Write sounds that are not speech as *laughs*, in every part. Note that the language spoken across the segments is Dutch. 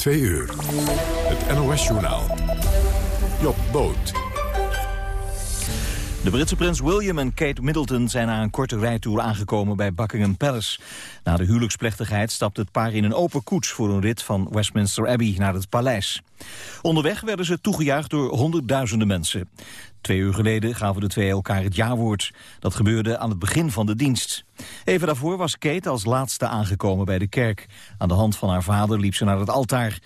2 uur. Het NOS-journaal. Job Boot. De Britse prins William en Kate Middleton zijn na een korte rijtour aangekomen bij Buckingham Palace. Na de huwelijksplechtigheid stapte het paar in een open koets voor een rit van Westminster Abbey naar het paleis. Onderweg werden ze toegejuicht door honderdduizenden mensen. Twee uur geleden gaven de twee elkaar het jawoord. Dat gebeurde aan het begin van de dienst. Even daarvoor was Kate als laatste aangekomen bij de kerk. Aan de hand van haar vader liep ze naar het altaar.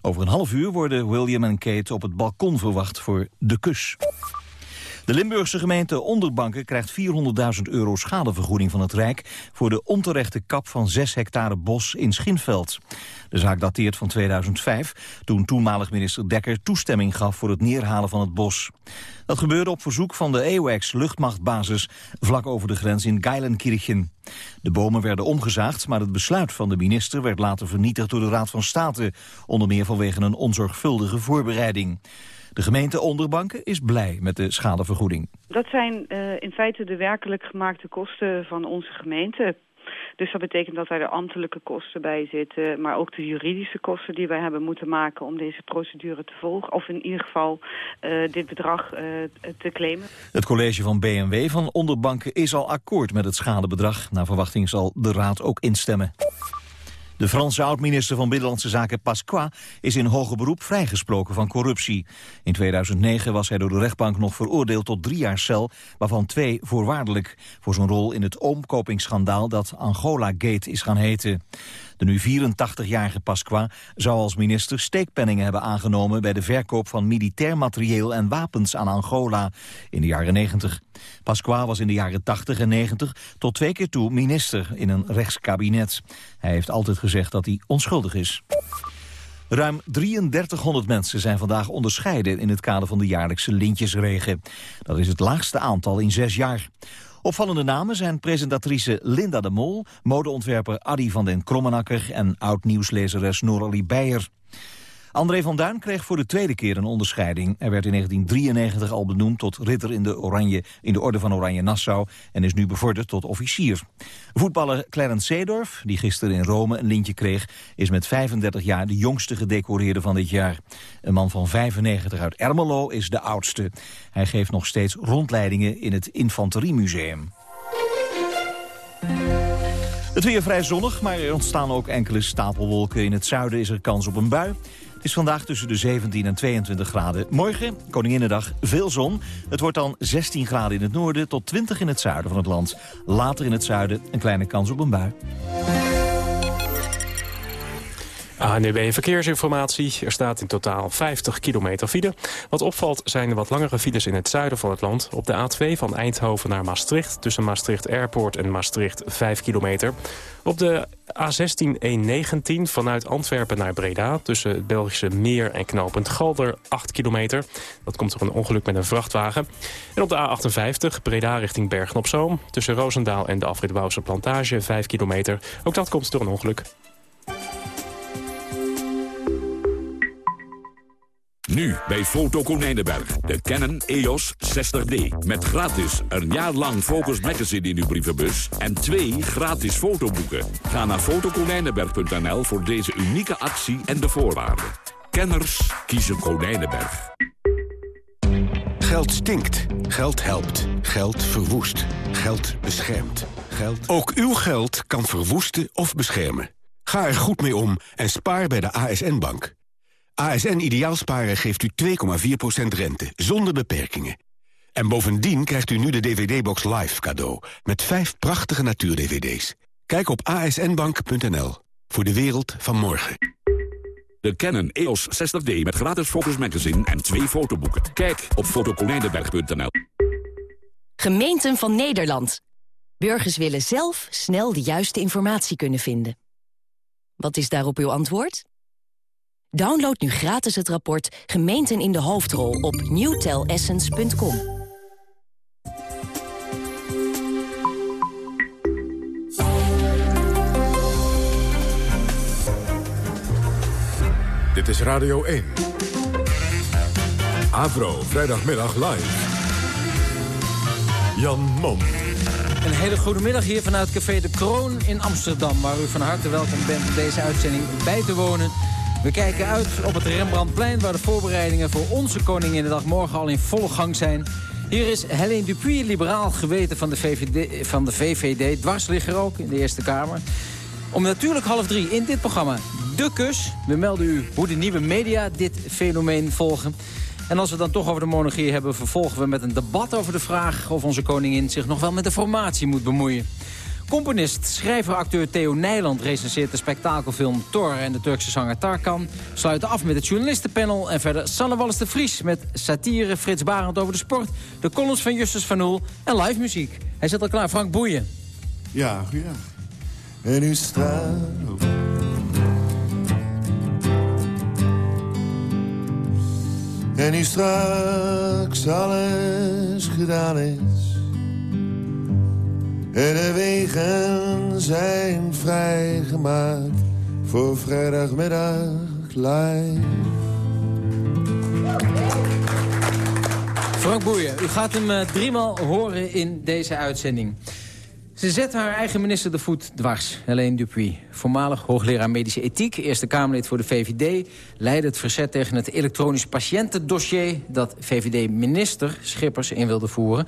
Over een half uur worden William en Kate op het balkon verwacht voor de kus. De Limburgse gemeente Onderbanken krijgt 400.000 euro schadevergoeding van het Rijk... voor de onterechte kap van 6 hectare bos in Schinveld. De zaak dateert van 2005, toen toenmalig minister Dekker toestemming gaf... voor het neerhalen van het bos. Dat gebeurde op verzoek van de EOX luchtmachtbasis... vlak over de grens in Geilenkirchen. De bomen werden omgezaagd, maar het besluit van de minister... werd later vernietigd door de Raad van State... onder meer vanwege een onzorgvuldige voorbereiding. De gemeente Onderbanken is blij met de schadevergoeding. Dat zijn uh, in feite de werkelijk gemaakte kosten van onze gemeente. Dus dat betekent dat er de ambtelijke kosten bij zitten... maar ook de juridische kosten die wij hebben moeten maken... om deze procedure te volgen. Of in ieder geval uh, dit bedrag uh, te claimen. Het college van BMW van Onderbanken is al akkoord met het schadebedrag. Naar verwachting zal de raad ook instemmen. De Franse oud-minister van Binnenlandse Zaken Pasqua is in hoger beroep vrijgesproken van corruptie. In 2009 was hij door de rechtbank nog veroordeeld tot drie jaar cel, waarvan twee voorwaardelijk, voor zijn rol in het omkopingsschandaal dat Angola Gate is gaan heten. De nu 84-jarige Pasqua zou als minister steekpenningen hebben aangenomen bij de verkoop van militair materieel en wapens aan Angola in de jaren 90. Pasqua was in de jaren 80 en 90 tot twee keer toe minister in een rechtskabinet. Hij heeft altijd gezegd dat hij onschuldig is. Ruim 3300 mensen zijn vandaag onderscheiden in het kader van de jaarlijkse lintjesregen. Dat is het laagste aantal in zes jaar. Opvallende namen zijn presentatrice Linda de Mol, modeontwerper Adi van den Krommenakker en oud-nieuwslezeres Noralie Beijer. André van Duin kreeg voor de tweede keer een onderscheiding. Hij werd in 1993 al benoemd tot ridder in de, Oranje, in de Orde van Oranje Nassau... en is nu bevorderd tot officier. Voetballer Clarence Seedorf, die gisteren in Rome een lintje kreeg... is met 35 jaar de jongste gedecoreerde van dit jaar. Een man van 95 uit Ermelo is de oudste. Hij geeft nog steeds rondleidingen in het Infanteriemuseum. Het weer vrij zonnig, maar er ontstaan ook enkele stapelwolken. In het zuiden is er kans op een bui. Is vandaag tussen de 17 en 22 graden. Morgen, Koninginnedag, veel zon. Het wordt dan 16 graden in het noorden tot 20 in het zuiden van het land. Later in het zuiden een kleine kans op een bui. ANWB Verkeersinformatie. Er staat in totaal 50 kilometer file. Wat opvalt zijn de wat langere files in het zuiden van het land. Op de A2 van Eindhoven naar Maastricht. Tussen Maastricht Airport en Maastricht 5 kilometer. Op de A16 119 vanuit Antwerpen naar Breda... tussen het Belgische Meer en knooppunt Galder 8 kilometer. Dat komt door een ongeluk met een vrachtwagen. En op de A58 Breda richting Bergen-op-Zoom... tussen Roosendaal en de Afrit Plantage 5 kilometer. Ook dat komt door een ongeluk. Nu bij Foto Konijnenberg. De Canon EOS 60D. Met gratis een jaar lang Focus Magazine in uw brievenbus. En twee gratis fotoboeken. Ga naar fotokonijnenberg.nl voor deze unieke actie en de voorwaarden. Kenners kiezen Konijnenberg. Geld stinkt. Geld helpt. Geld verwoest. Geld beschermt. Geld... Ook uw geld kan verwoesten of beschermen. Ga er goed mee om en spaar bij de ASN-bank. ASN Ideaalsparen geeft u 2,4% rente, zonder beperkingen. En bovendien krijgt u nu de DVD-box Live cadeau... met vijf prachtige natuur-DVD's. Kijk op asnbank.nl voor de wereld van morgen. De Canon EOS 60D met gratis Focus Magazine en twee fotoboeken. Kijk op fotoconijnenberg.nl. Gemeenten van Nederland. Burgers willen zelf snel de juiste informatie kunnen vinden. Wat is daarop uw antwoord? Download nu gratis het rapport Gemeenten in de Hoofdrol op newtelessence.com. Dit is Radio 1. Avro, vrijdagmiddag live. Jan Mom. Een hele goede middag hier vanuit Café de Kroon in Amsterdam... waar u van harte welkom bent om deze uitzending bij te wonen... We kijken uit op het Rembrandtplein... waar de voorbereidingen voor onze Koninginnedag morgen al in volle gang zijn. Hier is Helene Dupuy, liberaal geweten van de VVD, van de VVD dwarsligger ook in de Eerste Kamer. Om natuurlijk half drie in dit programma De Kus. We melden u hoe de nieuwe media dit fenomeen volgen. En als we dan toch over de monarchie hebben... vervolgen we met een debat over de vraag of onze koningin zich nog wel met de formatie moet bemoeien. Componist, schrijver, acteur Theo Nijland recenseert de spektakelfilm Thor en de Turkse zanger Tarkan. Sluiten af met het journalistenpanel en verder Sanne Wallis de Vries met satire, Frits Barend over de sport, de columns van Justus van Oel en live muziek. Hij zit al klaar, Frank Boeien. Ja, goeiedag. En nu straat En nu straks alles gedaan is. En de wegen zijn vrijgemaakt voor vrijdagmiddag live. Frank Boeien, u gaat hem uh, driemaal horen in deze uitzending. Ze zet haar eigen minister de voet dwars, Helene Dupuy. Voormalig hoogleraar medische ethiek, eerste Kamerlid voor de VVD... leidde het verzet tegen het elektronisch patiëntendossier... dat VVD-minister Schippers in wilde voeren.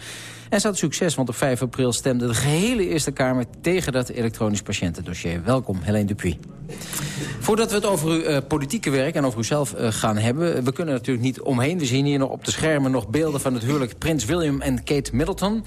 En ze had succes, want op 5 april stemde de gehele Eerste Kamer... tegen dat elektronisch patiëntendossier. Welkom, Helene Dupuy. Voordat we het over uw uh, politieke werk en over uzelf uh, gaan hebben... we kunnen natuurlijk niet omheen. We zien hier nog op de schermen nog beelden van het huwelijk... Prins William en Kate Middleton.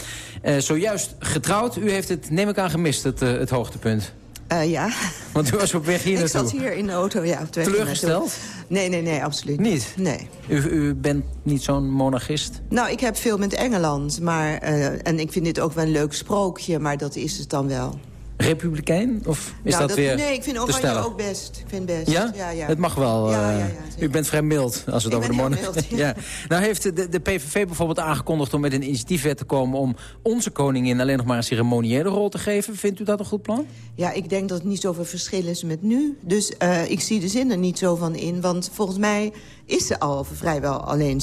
Zojuist getrouwd. U heeft het, neem ik aan, gemist, het, het hoogtepunt. Uh, ja. Want u was op weg hier naartoe. Ik zat hier in de auto, ja. Op Teleurgesteld? Nee, nee, nee, absoluut niet. Nee. U, u bent niet zo'n monarchist? Nou, ik heb veel met Engeland. Maar, uh, en ik vind dit ook wel een leuk sprookje, maar dat is het dan wel. Republikein? Of is nou, dat, weer Nee, ik vind Oranje ook best. Ik vind best. Ja? ja, ja. Het mag wel. Ja, u bent vrij mild als het ik over de monarchie... *laughs* ja. Nou heeft de, de PVV bijvoorbeeld aangekondigd om met een initiatiefwet te komen... om onze koningin alleen nog maar een ceremoniële rol te geven. Vindt u dat een goed plan? Ja, ik denk dat het niet zoveel verschil is met nu. Dus uh, ik zie de zin er niet zo van in. Want volgens mij is ze al vrijwel alleen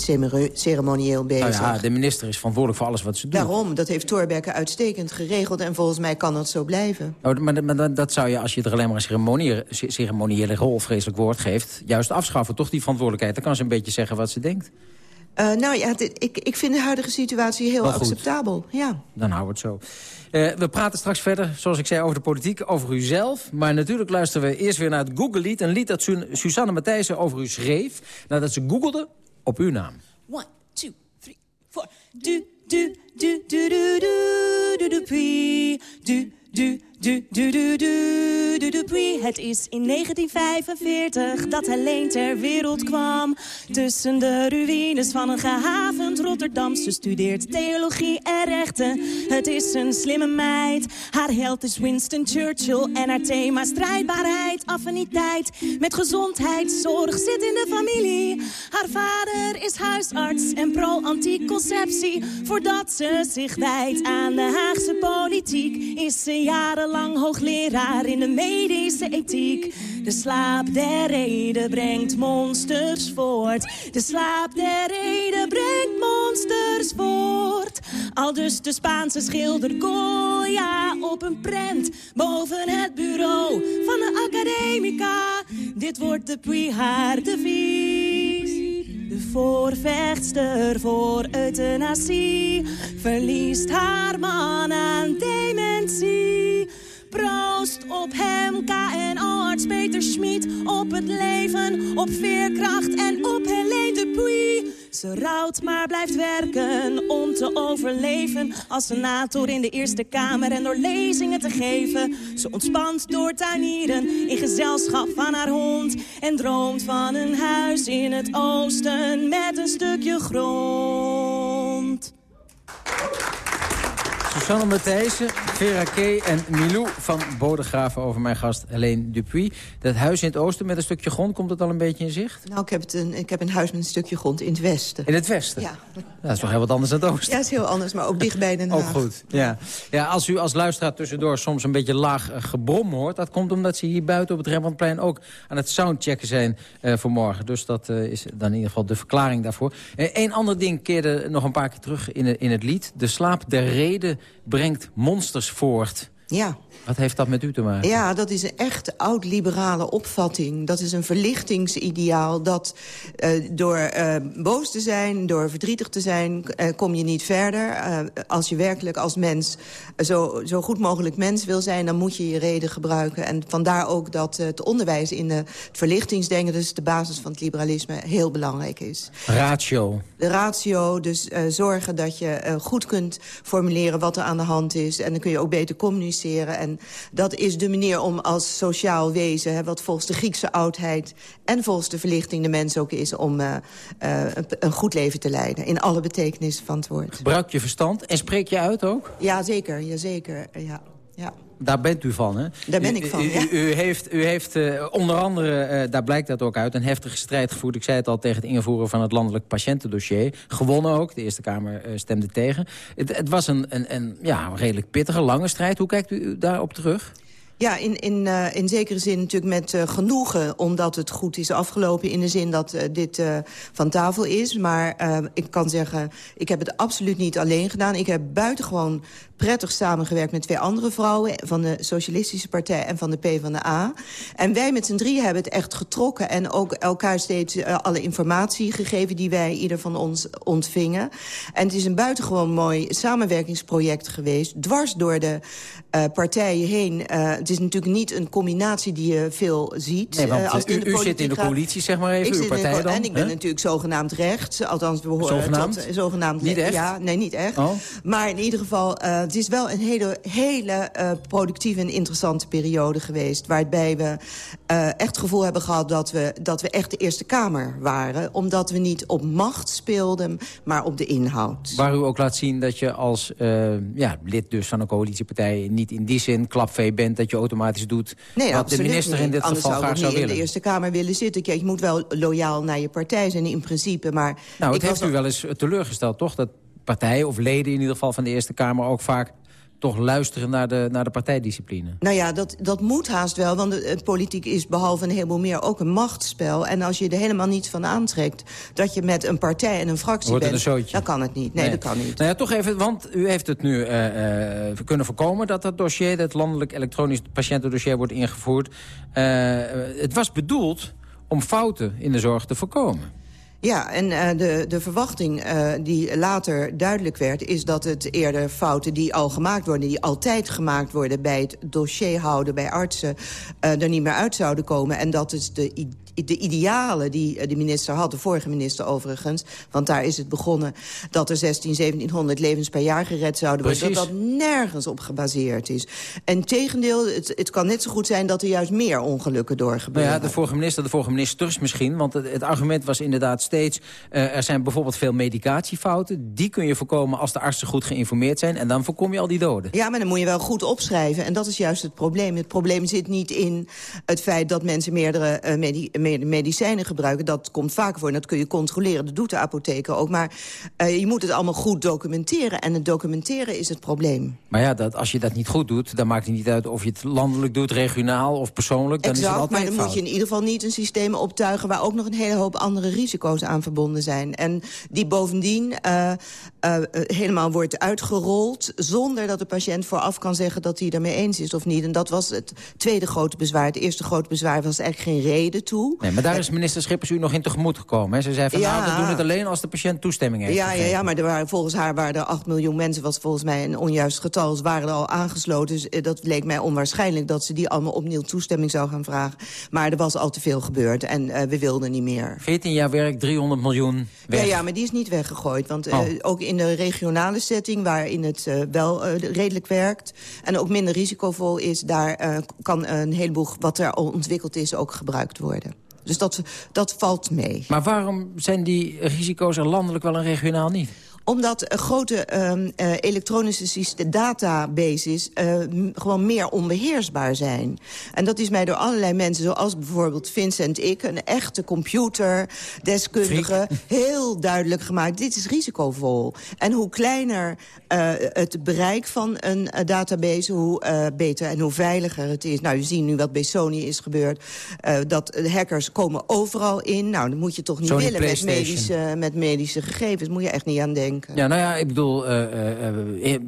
ceremonieel bezig. Nou ja, de minister is verantwoordelijk voor alles wat ze doet. Daarom, dat heeft Thorbecke uitstekend geregeld... en volgens mij kan dat zo blijven. Oh, maar, maar dat zou je, als je er alleen maar een ceremoniële, ceremoniële rol... vreselijk woord geeft, juist afschaffen. Toch die verantwoordelijkheid. Dan kan ze een beetje zeggen wat ze denkt. Uh, nou ja, ik, ik vind de huidige situatie heel acceptabel. Ja. Dan houden we het zo. Uh, we praten straks verder, zoals ik zei, over de politiek, over uzelf. Maar natuurlijk luisteren we eerst weer naar het Google-lied. Een lied dat Su Susanne Matthijssen over u schreef... nadat ze googelde op uw naam. One, two, three, four. Du, du, du, du, du, du, du, du, du, du, du, du, du, du, du, du, Dupuy. Het is in 1945 dat Helene ter wereld kwam. Tussen de ruïnes van een gehavend Rotterdam. Ze studeert theologie en rechten. Het is een slimme meid. Haar held is Winston Churchill. En haar thema strijdbaarheid, affiniteit. Met gezondheidszorg zit in de familie. Haar vader is huisarts en pro-anticonceptie. Voordat ze zich wijdt aan de Haagse politiek... is ze jarenlang hoogleraar in de medische ethiek. De slaap der reden brengt monsters voort. De slaap der reden brengt monsters voort. Al dus de Spaanse schilder Goya op een prent boven het bureau van de academica. Dit wordt de Puy de Vies. De voorvechtster voor euthanasie verliest haar man aan dementie. Proost op hem, KNO-arts Peter Schmid. Op het leven, op veerkracht en op Helene de Puy. Ze rouwt, maar blijft werken om te overleven. Als senator in de Eerste Kamer en door lezingen te geven. Ze ontspant door tuinieren in gezelschap van haar hond. En droomt van een huis in het oosten met een stukje grond. Susanne Matthijssen, Vera K. en Milou van Bodegraven over mijn gast Helene Dupuy. Dat huis in het oosten met een stukje grond, komt het al een beetje in zicht? Nou, ik heb, het een, ik heb een huis met een stukje grond in het westen. In het westen? Ja. Dat is toch heel wat anders dan het oosten? Ja, dat is heel anders, maar ook dichtbij Den Haag. Ook goed, ja. ja. Als u als luisteraar tussendoor soms een beetje laag gebrom hoort... dat komt omdat ze hier buiten op het Rembrandtplein ook aan het soundchecken zijn uh, voor morgen. Dus dat uh, is dan in ieder geval de verklaring daarvoor. Eén uh, ander ding keerde nog een paar keer terug in, in het lied. De slaap der reden brengt monsters voort. Ja. Wat heeft dat met u te maken? Ja, dat is een echt oud-liberale opvatting. Dat is een verlichtingsideaal dat uh, door uh, boos te zijn, door verdrietig te zijn... Uh, kom je niet verder. als je werkelijk als mens zo, zo goed mogelijk mens wil zijn... dan moet je je reden gebruiken. En vandaar ook dat het onderwijs in het verlichtingsdenken... dus de basis van het liberalisme, heel belangrijk is. Ratio. De ratio, dus zorgen dat je goed kunt formuleren wat er aan de hand is. En dan kun je ook beter communiceren... En dat is de manier om als sociaal wezen... Hè, wat volgens de Griekse oudheid en volgens de verlichting de mens ook is... om uh, uh, een goed leven te leiden, in alle betekenissen van het woord. Gebruik je verstand en spreek je uit ook? Ja, zeker. Ja, zeker. Ja. Ja. Daar bent u van, hè? Daar ben ik van, u, ja. u, u heeft, u heeft uh, onder andere, uh, daar blijkt dat ook uit... een heftige strijd gevoerd, ik zei het al... tegen het invoeren van het landelijk patiëntendossier. Gewonnen ook, de Eerste Kamer uh, stemde tegen. Het, het was een, een, een ja, redelijk pittige, lange strijd. Hoe kijkt u daarop terug? Ja, in, in, uh, in zekere zin natuurlijk met uh, genoegen... omdat het goed is afgelopen in de zin dat uh, dit van tafel is. Maar ik kan zeggen, ik heb het absoluut niet alleen gedaan. Ik heb buitengewoon prettig samengewerkt met twee andere vrouwen... van de Socialistische Partij en van de PvdA. En wij met z'n drie hebben het echt getrokken... en ook elkaar steeds alle informatie gegeven... die wij ieder van ons ontvingen. En het is een buitengewoon mooi samenwerkingsproject geweest... dwars door de partijen heen het is natuurlijk niet een combinatie die je veel ziet. Nee, want, als u, u zit in de coalitie, zeg maar even, ik uw partij dan? En ik ben natuurlijk zogenaamd rechts. Althans, we horen zogenaamd? Tot, zogenaamd niet echt? Ja, nee, niet echt. Oh. Maar in ieder geval, uh, het is wel een hele, hele uh, productieve en interessante periode geweest. Waarbij we echt het gevoel hebben gehad dat we, dat we echt de Eerste Kamer waren. Omdat we niet op macht speelden, maar op de inhoud. Waar u ook laat zien dat je als ja, lid dus van een coalitiepartij... niet in die zin klapvee bent dat je automatisch doet nee, wat de minister niet. in dit Anders geval zou graag zou willen. in de Eerste Kamer willen zitten. Kijk, je moet wel loyaal naar je partij zijn in principe. Maar nou, het heeft was u wel eens teleurgesteld, toch? Dat partijen of leden in ieder geval van de Eerste Kamer ook vaak toch luisteren naar de, naar de partijdiscipline. Nou ja, dat, dat moet haast wel, want de, de politiek is behalve een heleboel meer ook een machtsspel. En als je er helemaal niets van aantrekt, dat je met een partij en een fractie Wordt bent, een dan kan het niet. Nee, Nee. dat kan niet. Nou ja, toch even, want u heeft het nu eh, eh, kunnen voorkomen... dat dat dossier, dat landelijk elektronisch patiëntendossier wordt ingevoerd. Eh, het was bedoeld om fouten in de zorg te voorkomen. Ja, en uh, de, de verwachting uh, die later duidelijk werd... is dat het eerder fouten die al gemaakt worden... die altijd gemaakt worden bij het dossier houden bij artsen... Uh, er niet meer uit zouden komen. En dat is de, de idealen die de minister had, de vorige minister overigens... want daar is het begonnen dat er 16, 1700 levens per jaar gered zouden worden... Precies. dat dat nergens op gebaseerd is. En tegendeel, het, het kan net zo goed zijn dat er juist meer ongelukken Nou doorgebeuren. ja, de vorige minister, de vorige ministers misschien. Want het, het argument was inderdaad steeds... Uh, er zijn bijvoorbeeld veel medicatiefouten. Die kun je voorkomen als de artsen goed geïnformeerd zijn. En dan voorkom je al die doden. Ja, maar dan moet je wel goed opschrijven. En dat is juist het probleem. Het probleem zit niet in het feit dat mensen meerdere uh, medicijnen gebruiken. Dat komt vaak voor en dat kun je controleren. Dat doet de apotheker ook. Maar uh, je moet het allemaal goed documenteren. En het documenteren is het probleem. Maar ja, dat, als je dat niet goed doet... dan maakt het niet uit of je het landelijk doet, regionaal of persoonlijk. Dan exact, is het altijd maar dan fout. moet je in ieder geval niet een systeem optuigen... waar ook nog een hele hoop andere risico's aan verbonden zijn. En die bovendien uh, uh, helemaal wordt uitgerold... zonder dat de patiënt vooraf kan zeggen dat hij ermee eens is of niet. En dat was het tweede grote bezwaar. Het eerste grote bezwaar was eigenlijk geen reden toe. Nee, maar daar is minister Schippers u nog in tegemoet gekomen. Hè? Ze zei van, Ja. nou, we doen het alleen als de patiënt toestemming heeft Ja, ja, gegeven. ja, maar er waren, volgens haar waren er 8 miljoen mensen... was volgens mij een onjuist getal, ze waren er al aangesloten. Dus eh, dat leek mij onwaarschijnlijk dat ze die allemaal opnieuw toestemming zou gaan vragen. Maar er was al te veel gebeurd en uh, we wilden niet meer. 14 jaar werk, 300 miljoen weg. Ja, ja, maar die is niet weggegooid. Want uh, Oh. ook in de regionale setting, waarin het uh, wel uh, redelijk werkt... en ook minder risicovol is, daar kan een heleboel wat er al ontwikkeld is... ook gebruikt worden. Dus dat, dat valt mee. Maar waarom zijn die risico's er landelijk wel en regionaal niet? Omdat grote um, uh, elektronische databases uh, gewoon meer onbeheersbaar zijn. En dat is mij door allerlei mensen, zoals bijvoorbeeld Vincent ik... een echte computerdeskundige, *laughs* heel duidelijk gemaakt. Dit is risicovol. En hoe kleiner uh, het bereik van een database, hoe beter en hoe veiliger het is. Nou, je ziet nu wat bij Sony is gebeurd. Dat hackers komen overal in. Nou, dat moet je toch niet Sony willen met medische, met medische gegevens. Moet je echt niet aan denken. Ja, nou ja, ik bedoel... Uh, uh, uh,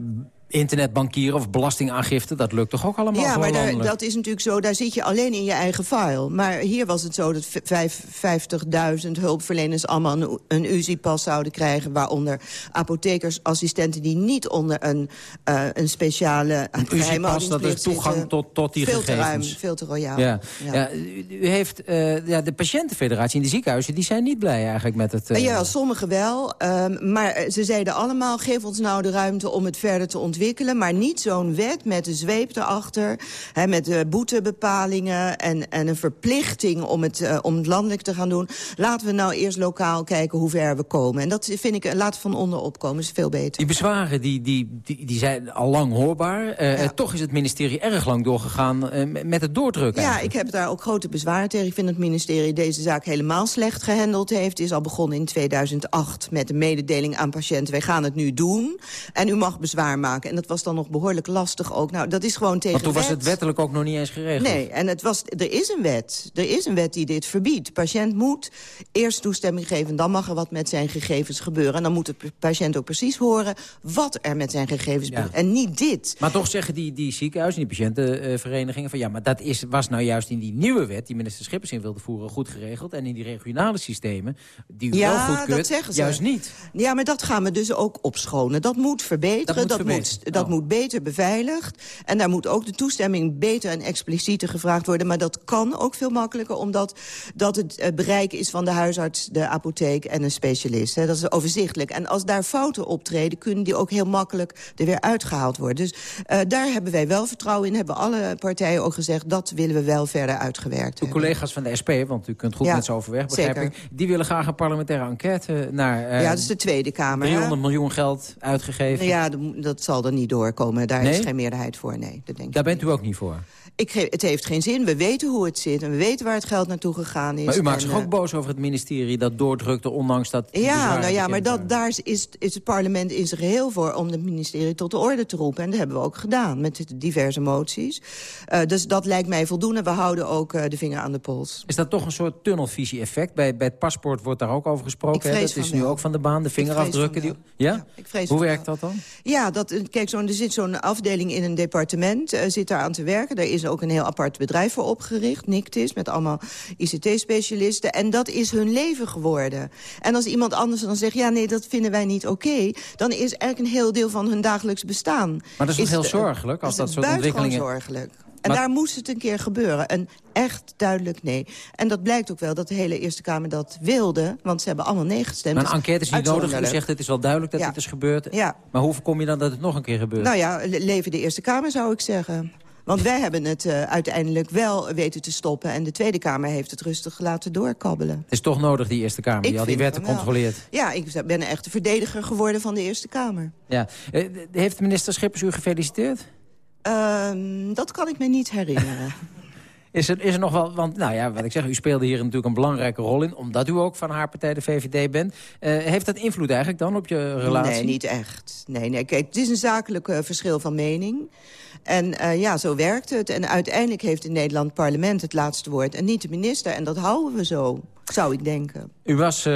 internetbankieren of belastingaangifte, dat lukt toch ook allemaal Ja, maar daar, dat is natuurlijk zo, daar zit je alleen in je eigen file. Maar hier was het zo dat vijf- 50.000 hulpverleners allemaal een, een UZI-pas zouden krijgen... waaronder apothekersassistenten die niet onder een, eh, een speciale Een UZI-pas, dat is toegang tot, tot die veel gegevens. te ruim, veel te royaal. Ja. Ja. u, u heeft, eh, ja, de patiëntenfederatie in de ziekenhuizen... die zijn niet blij eigenlijk met het... eh, Ja, sommigen wel. ehm, maar ze zeiden allemaal, geef ons nou de ruimte om het verder te ontwikkelen. Maar niet zo'n wet met de zweep erachter. Hè, met de boetebepalingen en, en een verplichting om het, eh, om het landelijk te gaan doen. Laten we nou eerst lokaal kijken hoe ver we komen. En dat vind ik, eh, laat van onder opkomen, is veel beter. Die bezwaren die, die, die, die zijn al lang hoorbaar. Eh, Toch is het ministerie erg lang doorgegaan met het doordrukken. Ja, eigenlijk. ik heb daar ook grote bezwaren tegen. Ik vind dat het ministerie deze zaak helemaal slecht gehandeld heeft. Is al begonnen in 2008 met een mededeling aan patiënten. Wij gaan het nu doen en u mag bezwaar maken. En dat was dan nog behoorlijk lastig ook. Nou, dat is gewoon tegen Want toen was het wettelijk ook nog niet eens geregeld. Nee, en het was, er is een wet. Er is een wet die dit verbiedt. De patiënt moet eerst toestemming geven... dan mag er wat met zijn gegevens gebeuren. En dan moet de patiënt ook precies horen wat er met zijn gegevens Ja. gebeurt. En niet dit. Maar toch zeggen die, die ziekenhuizen, die patiëntenverenigingen... van ja, maar dat is, was nou juist in die nieuwe wet... die minister Schippers in wilde voeren, goed geregeld. En in die regionale systemen, die u wel Ja, goedkeurt, dat zeggen ze. juist niet. Ja, maar dat gaan we dus ook opschonen. Dat moet verbeteren, Dat moet dat, moet, dat Oh. moet beter beveiligd. En daar moet ook de toestemming beter en explicieter gevraagd worden. Maar dat kan ook veel makkelijker, omdat dat het eh, bereik is van de huisarts, de apotheek en een specialist. Hè. Dat is overzichtelijk. En als daar fouten optreden, kunnen die ook heel makkelijk er weer uitgehaald worden. Dus eh, daar hebben wij wel vertrouwen in. Hebben alle partijen ook gezegd, dat willen we wel verder uitgewerkt Uw hebben. collega's van de SP, want u kunt goed Ja, met ze overweg, begrijp zeker. ik... die willen graag een parlementaire enquête naar... eh, Ja, dat is de Tweede Kamer. hè. 300 miljoen geld uitgegeven. Ja, dat- dat zal er niet doorkomen. Daar Nee? is geen meerderheid voor, nee. Dat denk ik Daar bent u ook niet voor. Ik het heeft geen zin. We weten hoe het zit en we weten waar het geld naartoe gegaan is. Maar u maakt En, zich ook eh, boos over het ministerie dat doordrukte... ondanks dat... Ja, nou ja, maar dat, daar is, is, het parlement in zijn geheel voor... om het ministerie tot de orde te roepen. En dat hebben we ook gedaan met diverse moties. Eh, dus dat lijkt mij voldoende. We houden ook eh, de vinger aan de pols. Is dat toch een soort tunnelvisie-effect? Bij, bij het paspoort wordt daar ook over gesproken. Hè? Dat is nu wel. ook van de baan, de vingerafdrukken. Die... Ja? ik vrees Hoe werkt dat dan? Ja, dat, kijk, zo, er zit zo'n afdeling in een departement, eh, zit daar aan te werken. Daar is ook een heel apart bedrijf voor opgericht, Nictis, met allemaal ICT-specialisten. En dat is hun leven geworden. En als iemand anders dan zegt, ja, nee, dat vinden wij niet oké... dan is eigenlijk een heel deel van hun dagelijks bestaan. Maar dat is toch heel de- zorgelijk als dat is soort ontwikkelingen... zorgelijk. En Maar- daar moest het een keer gebeuren. Een echt duidelijk nee. En dat blijkt ook wel dat de hele Eerste Kamer dat wilde. Want ze hebben allemaal nee gestemd. Maar een Dus enquête is niet nodig. U zegt het is wel duidelijk dat Ja. dit is gebeurd. Ja. Maar hoe voorkom je dan dat het nog een keer gebeurt? Nou ja, le- leven de Eerste Kamer zou ik zeggen. Want wij *laughs* hebben het eh, uiteindelijk wel weten te stoppen... en de Tweede Kamer heeft het rustig laten doorkabbelen. Het is toch nodig, die Eerste Kamer, die al die wetten controleert. Ja, ik ben echt de verdediger geworden van de Eerste Kamer. Ja. Eh, heeft minister Schippers u gefeliciteerd? Ehm, dat kan ik me niet herinneren. *laughs* Is er, is er nog wel, want nou ja, wat ik zeg, u speelde hier natuurlijk een belangrijke rol in... omdat u ook van haar partij, de VVD, bent. Eh, heeft dat invloed eigenlijk dan op je relatie? Nee, niet echt. Nee, nee, kijk, het is een zakelijk eh, verschil van mening. En eh, ja, zo werkt het. En uiteindelijk heeft in Nederland het parlement het laatste woord... en niet de minister. En dat houden we zo, zou ik denken. U was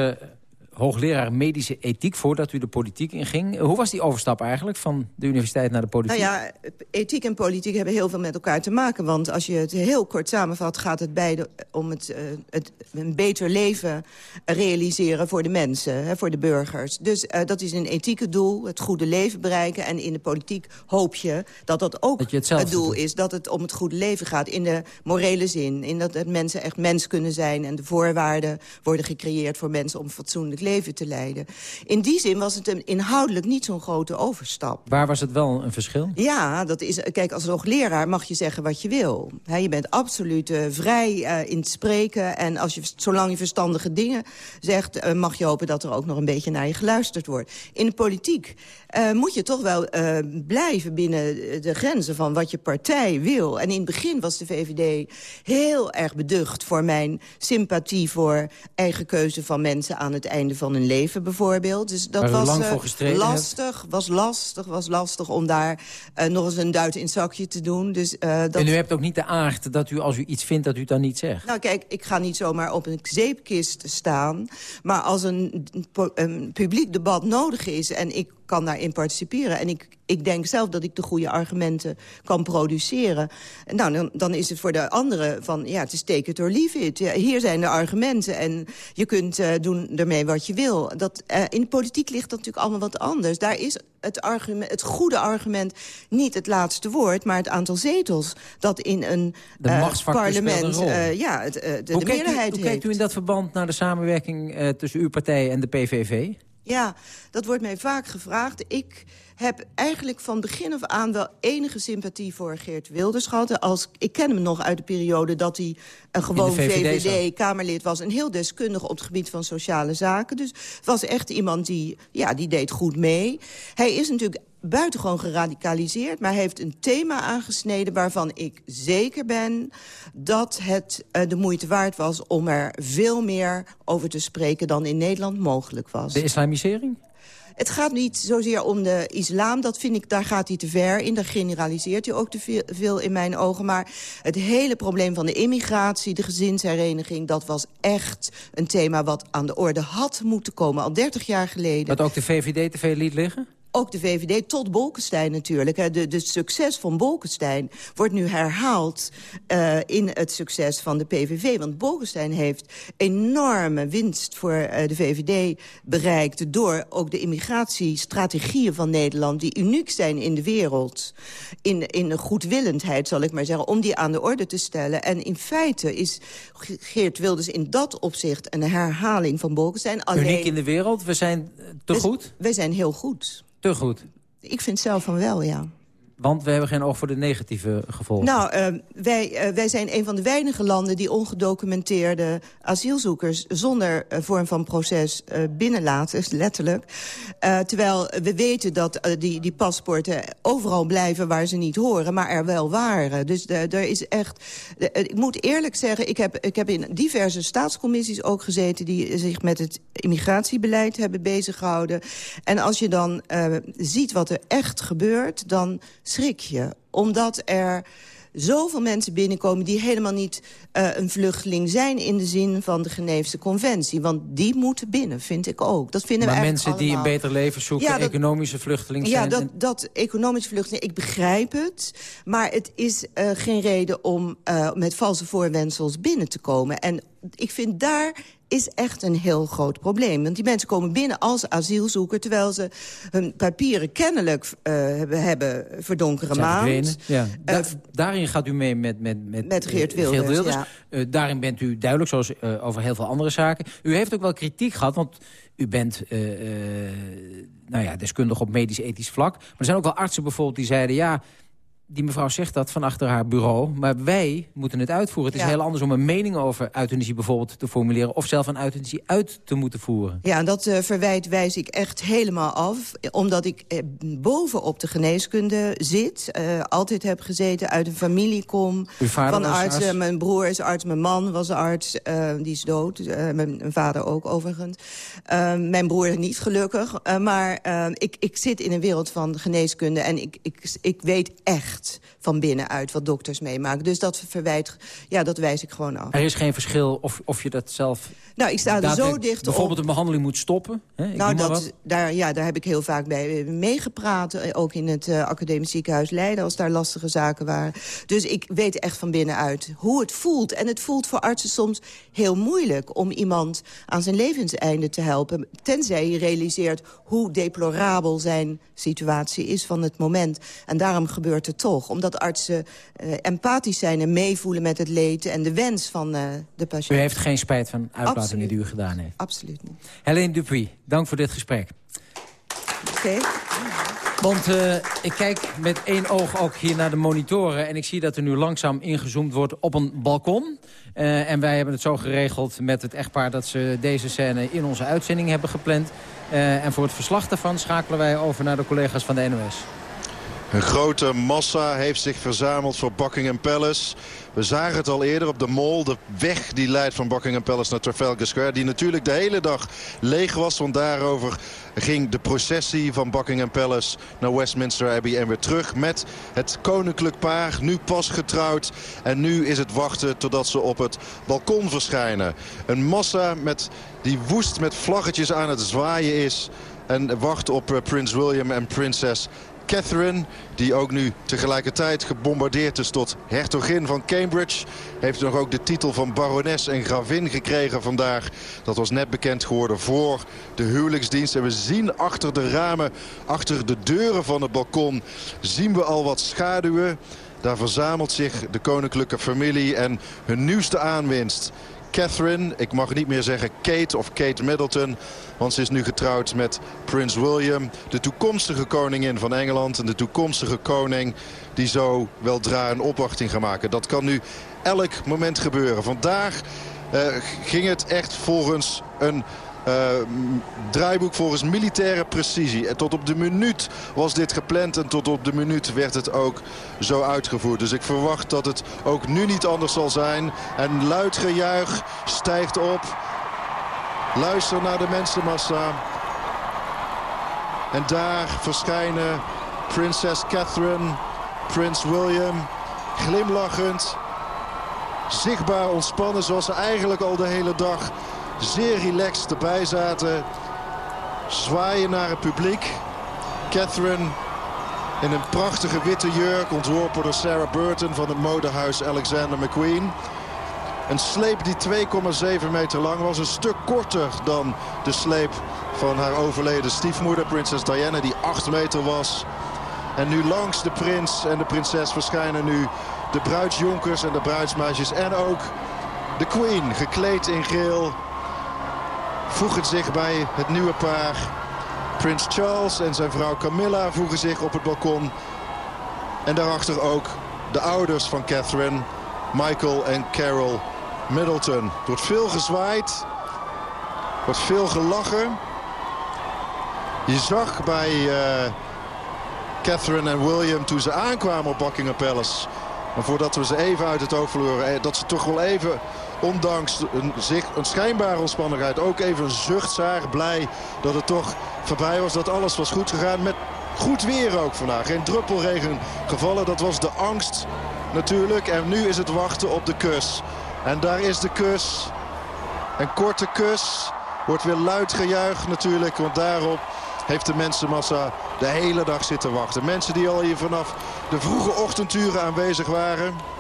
hoogleraar medische ethiek voordat u de politiek inging. Hoe was die overstap eigenlijk van de universiteit naar de politiek? Nou ja, ethiek en politiek hebben heel veel met elkaar te maken. Want als je het heel kort samenvat, gaat het beide om het, eh, het een beter leven realiseren voor de mensen, hè, voor de burgers. Dus eh, dat is een ethieke doel, het goede leven bereiken. En in de politiek hoop je dat dat ook Dat het doel doet. is. Dat het om het goede leven gaat in de morele zin. In dat het mensen echt mens kunnen zijn en de voorwaarden worden gecreëerd voor mensen om fatsoenlijk leven te leiden. In die zin was het een inhoudelijk niet zo'n grote overstap. Waar was het wel een verschil? Ja, dat is, kijk, als hoogleraar mag je zeggen wat je wil. He, je bent absoluut eh, vrij eh, in het spreken. En als je, zolang je verstandige dingen zegt... eh, mag je hopen dat er ook nog een beetje naar je geluisterd wordt. In de politiek moet je toch wel blijven binnen de grenzen van wat je partij wil. En in het begin was de VVD heel erg beducht voor mijn sympathie... voor eigen keuze van mensen aan het einde van hun leven bijvoorbeeld. Dus dat was lang eh, voor gestreden hebt? lastig, was lastig, was lastig om daar eh, nog eens een duit in het zakje te doen. Dus, eh, dat... En u hebt ook niet de aard dat u als u iets vindt dat u dan niet zegt. Nou kijk, ik ga niet zomaar op een zeepkist staan. Maar als een, een publiek debat nodig is... en ik kan daarin participeren. En ik, ik denk zelf dat ik de goede argumenten kan produceren. Nou, dan, dan is het voor de anderen van, ja, het is take it or leave it. Ja, hier zijn de argumenten en je kunt uh, doen ermee wat je wil. Dat, uh, in de politiek ligt dat natuurlijk allemaal wat anders. Daar is het, argument, het goede argument niet het laatste woord... maar het aantal zetels dat in een uh, parlement een ja, het, de, de meerderheid heeft. Hoe kijkt u in dat verband naar de samenwerking tussen uw partij en de PVV? Ja, dat wordt mij vaak gevraagd. Ik heb eigenlijk van begin af aan wel enige sympathie voor Geert Wilders gehad. Als, ik ken hem nog uit de periode dat hij een gewoon VVD-Kamerlid was... en heel deskundig op het gebied van sociale zaken. Dus was echt iemand die, ja, die deed goed mee. Hij is natuurlijk buitengewoon geradicaliseerd... maar heeft een thema aangesneden waarvan ik zeker ben... dat het uh, de moeite waard was om er veel meer over te spreken... dan in Nederland mogelijk was. De islamisering? Het gaat niet zozeer om de islam. Dat vind ik, daar gaat hij te ver in. Daar generaliseert hij ook te veel in mijn ogen. Maar het hele probleem van de immigratie, de gezinshereniging... dat was echt een thema wat aan de orde had moeten komen. Al 30 jaar geleden. Dat ook de VVD te veel liet liggen? Ook de VVD, tot Bolkestein natuurlijk. De, de succes van Bolkestein wordt nu herhaald uh, in het succes van de PVV. Want Bolkestein heeft enorme winst voor uh, de VVD bereikt... door ook de immigratiestrategieën van Nederland... die uniek zijn in de wereld. In, in goedwillendheid, zal ik maar zeggen, om die aan de orde te stellen. En in feite is Geert Wilders in dat opzicht een herhaling van Bolkestein. Alleen... Uniek in de wereld? We zijn te goed? We zijn heel goed. Goed? Ik vind zelf van wel, ja. Want we hebben geen oog voor de negatieve gevolgen. Nou, uh, wij, uh, wij zijn een van de weinige landen... die ongedocumenteerde asielzoekers zonder uh, vorm van proces binnenlaten, *laughs* letterlijk. terwijl we weten dat die, die paspoorten overal blijven waar ze niet horen... maar er wel waren. Dus er is echt... ik moet eerlijk zeggen, ik heb, ik heb in diverse staatscommissies ook gezeten... die zich met het immigratiebeleid hebben beziggehouden. En als je dan ziet wat er echt gebeurt... dan schrik je. Omdat er zoveel mensen binnenkomen die helemaal niet uh, een vluchteling zijn... in de zin van de Geneefse conventie. Want die moeten binnen, vind ik ook. Dat vinden maar we mensen allemaal. die een beter leven zoeken, ja, dat, economische vluchtelingen zijn... Ja, dat, dat economische vluchtelingen, ik begrijp het. Maar het is uh, geen reden om uh, met valse voorwensels binnen te komen. En ik vind daar is echt een heel groot probleem. Want die mensen komen binnen als asielzoeker... terwijl ze hun papieren kennelijk uh, hebben, verdonkere maand. Ja. Uh, daarin gaat u mee met, met, met, met Geert Wilders. Geert Wilders. Ja. Uh, daarin bent u duidelijk, zoals over heel veel andere zaken. U heeft ook wel kritiek gehad, want u bent nou ja, deskundig op medisch-ethisch vlak. Maar er zijn ook wel artsen bijvoorbeeld die zeiden... ja, die mevrouw zegt dat van achter haar bureau, maar wij moeten het uitvoeren. Het is ja. heel anders om een mening over euthanasie bijvoorbeeld te formuleren... of zelf een euthanasie uit te moeten voeren. Ja, dat uh, verwijt wijs ik echt helemaal af. Omdat ik eh, bovenop de geneeskunde zit. Uh, altijd heb gezeten, uit een familie kom. Uw vader van artsen. arts? Mijn broer is arts, mijn man was arts. Uh, die is dood. mijn, mijn, vader ook overigens. mijn broer niet gelukkig. maar ik, ik zit in een wereld van geneeskunde. En ik, ik, ik weet echt van binnenuit wat dokters meemaken. Dus dat verwijt, ja, dat wijs ik gewoon af. Er is geen verschil of, of je dat zelf... Nou, ik sta er zo dicht Bijvoorbeeld een behandeling moet stoppen? Hè? nou, dat, daar, ja, daar heb ik heel vaak bij meegepraat. Ook in het uh, academisch ziekenhuis Leiden, als daar lastige zaken waren. Dus ik weet echt van binnenuit hoe het voelt. En het voelt voor artsen soms heel moeilijk... om iemand aan zijn levenseinde te helpen. Tenzij je realiseert hoe deplorabel zijn situatie is van het moment. En daarom gebeurt het toch. Omdat artsen uh, empathisch zijn en meevoelen met het leed... en de wens van uh, de patiënt. U heeft geen spijt van die u gedaan heeft? Absoluut niet. Helene Dupuy, dank voor dit gesprek. Oké. Okay. Want uh, ik kijk met één oog ook hier naar de monitoren... en ik zie dat er nu langzaam ingezoomd wordt op een balkon. Uh, en wij hebben het zo geregeld met het echtpaar... dat ze deze scène in onze uitzending hebben gepland. Uh, en voor het verslag daarvan schakelen wij over naar de collega's van de NOS. Een grote massa heeft zich verzameld voor Buckingham Palace. We zagen het al eerder op de Mall. De weg die leidt van Buckingham Palace naar Trafalgar Square. Die natuurlijk de hele dag leeg was. Want daarover ging de processie van Buckingham Palace naar Westminster Abbey. En weer terug met het koninklijk paar. Nu pas getrouwd. En nu is het wachten totdat ze op het balkon verschijnen. Een massa met, die woest met vlaggetjes aan het zwaaien is. En wacht op uh, Prins William en prinses Catherine, die ook nu tegelijkertijd gebombardeerd is tot hertogin van Cambridge. Heeft nog ook de titel van barones en gravin gekregen vandaag. Dat was net bekend geworden voor de huwelijksdienst. En we zien achter de ramen, achter de deuren van het balkon... zien we al wat schaduwen. Daar verzamelt zich de koninklijke familie en hun nieuwste aanwinst. Catherine, ik mag niet meer zeggen Kate of Kate Middleton... Want ze is nu getrouwd met Prins William. De toekomstige koningin van Engeland. En de toekomstige koning die zo weldra een opwachting gaat maken. Dat kan nu elk moment gebeuren. Vandaag uh, ging het echt volgens een uh, draaiboek volgens militaire precisie. En tot op de minuut was dit gepland en tot op de minuut werd het ook zo uitgevoerd. Dus ik verwacht dat het ook nu niet anders zal zijn. En luid gejuich stijgt op. Luister naar de mensenmassa. En daar verschijnen prinses Catherine, prins William, glimlachend. Zichtbaar ontspannen zoals ze eigenlijk al de hele dag zeer relaxed erbij zaten. Zwaaien naar het publiek. Catherine in een prachtige witte jurk, ontworpen door Sarah Burton van het modehuis Alexander McQueen. Een sleep die 2,7 meter lang was. Een stuk korter dan de sleep van haar overleden stiefmoeder, prinses Diana, die 8 meter was. En nu langs de prins en de prinses verschijnen nu de bruidsjonkers en de bruidsmeisjes. En ook de queen, gekleed in geel, voegen zich bij het nieuwe paar. Prins Charles en zijn vrouw Camilla voegen zich op het balkon. En daarachter ook de ouders van Catherine, Michael en Carol Middleton. Er wordt veel gezwaaid. Er wordt veel gelachen. Je zag bij uh, Catherine en William toen ze aankwamen op Buckingham Palace... Maar voordat we ze even uit het oog verloren... Eh, dat ze toch wel even, ondanks een, zich, een schijnbare ontspannigheid... ook even een. Blij dat het toch voorbij was. Dat alles was goed gegaan. Met goed weer ook vandaag. Geen druppelregen gevallen. Dat was de angst natuurlijk. En nu is het wachten op de kus. En daar is de kus. Een korte kus. Wordt weer luid gejuicht natuurlijk. Want daarop heeft de mensenmassa de hele dag zitten wachten. Mensen die al hier vanaf de vroege ochtenduren aanwezig waren.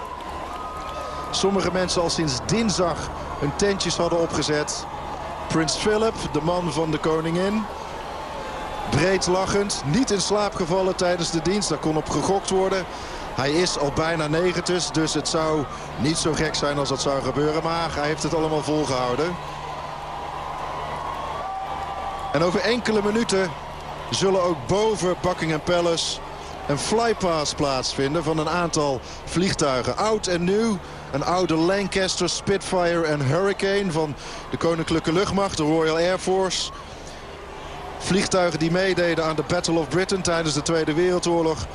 Sommige mensen al sinds dinsdag hun tentjes hadden opgezet. Prins Philip, de man van de koningin. Breed lachend, niet in slaap gevallen tijdens de dienst. Daar kon op gegokt worden. Hij is al bijna 90, dus het zou niet zo gek zijn als dat zou gebeuren. Maar hij heeft het allemaal volgehouden. En over enkele minuten zullen ook boven Buckingham Palace een flypass plaatsvinden van een aantal vliegtuigen. Oud en nieuw. Een oude Lancaster, Spitfire en Hurricane van de Koninklijke Luchtmacht, de Royal Air Force. Vliegtuigen die meededen aan de Battle of Britain tijdens de Tweede Wereldoorlog.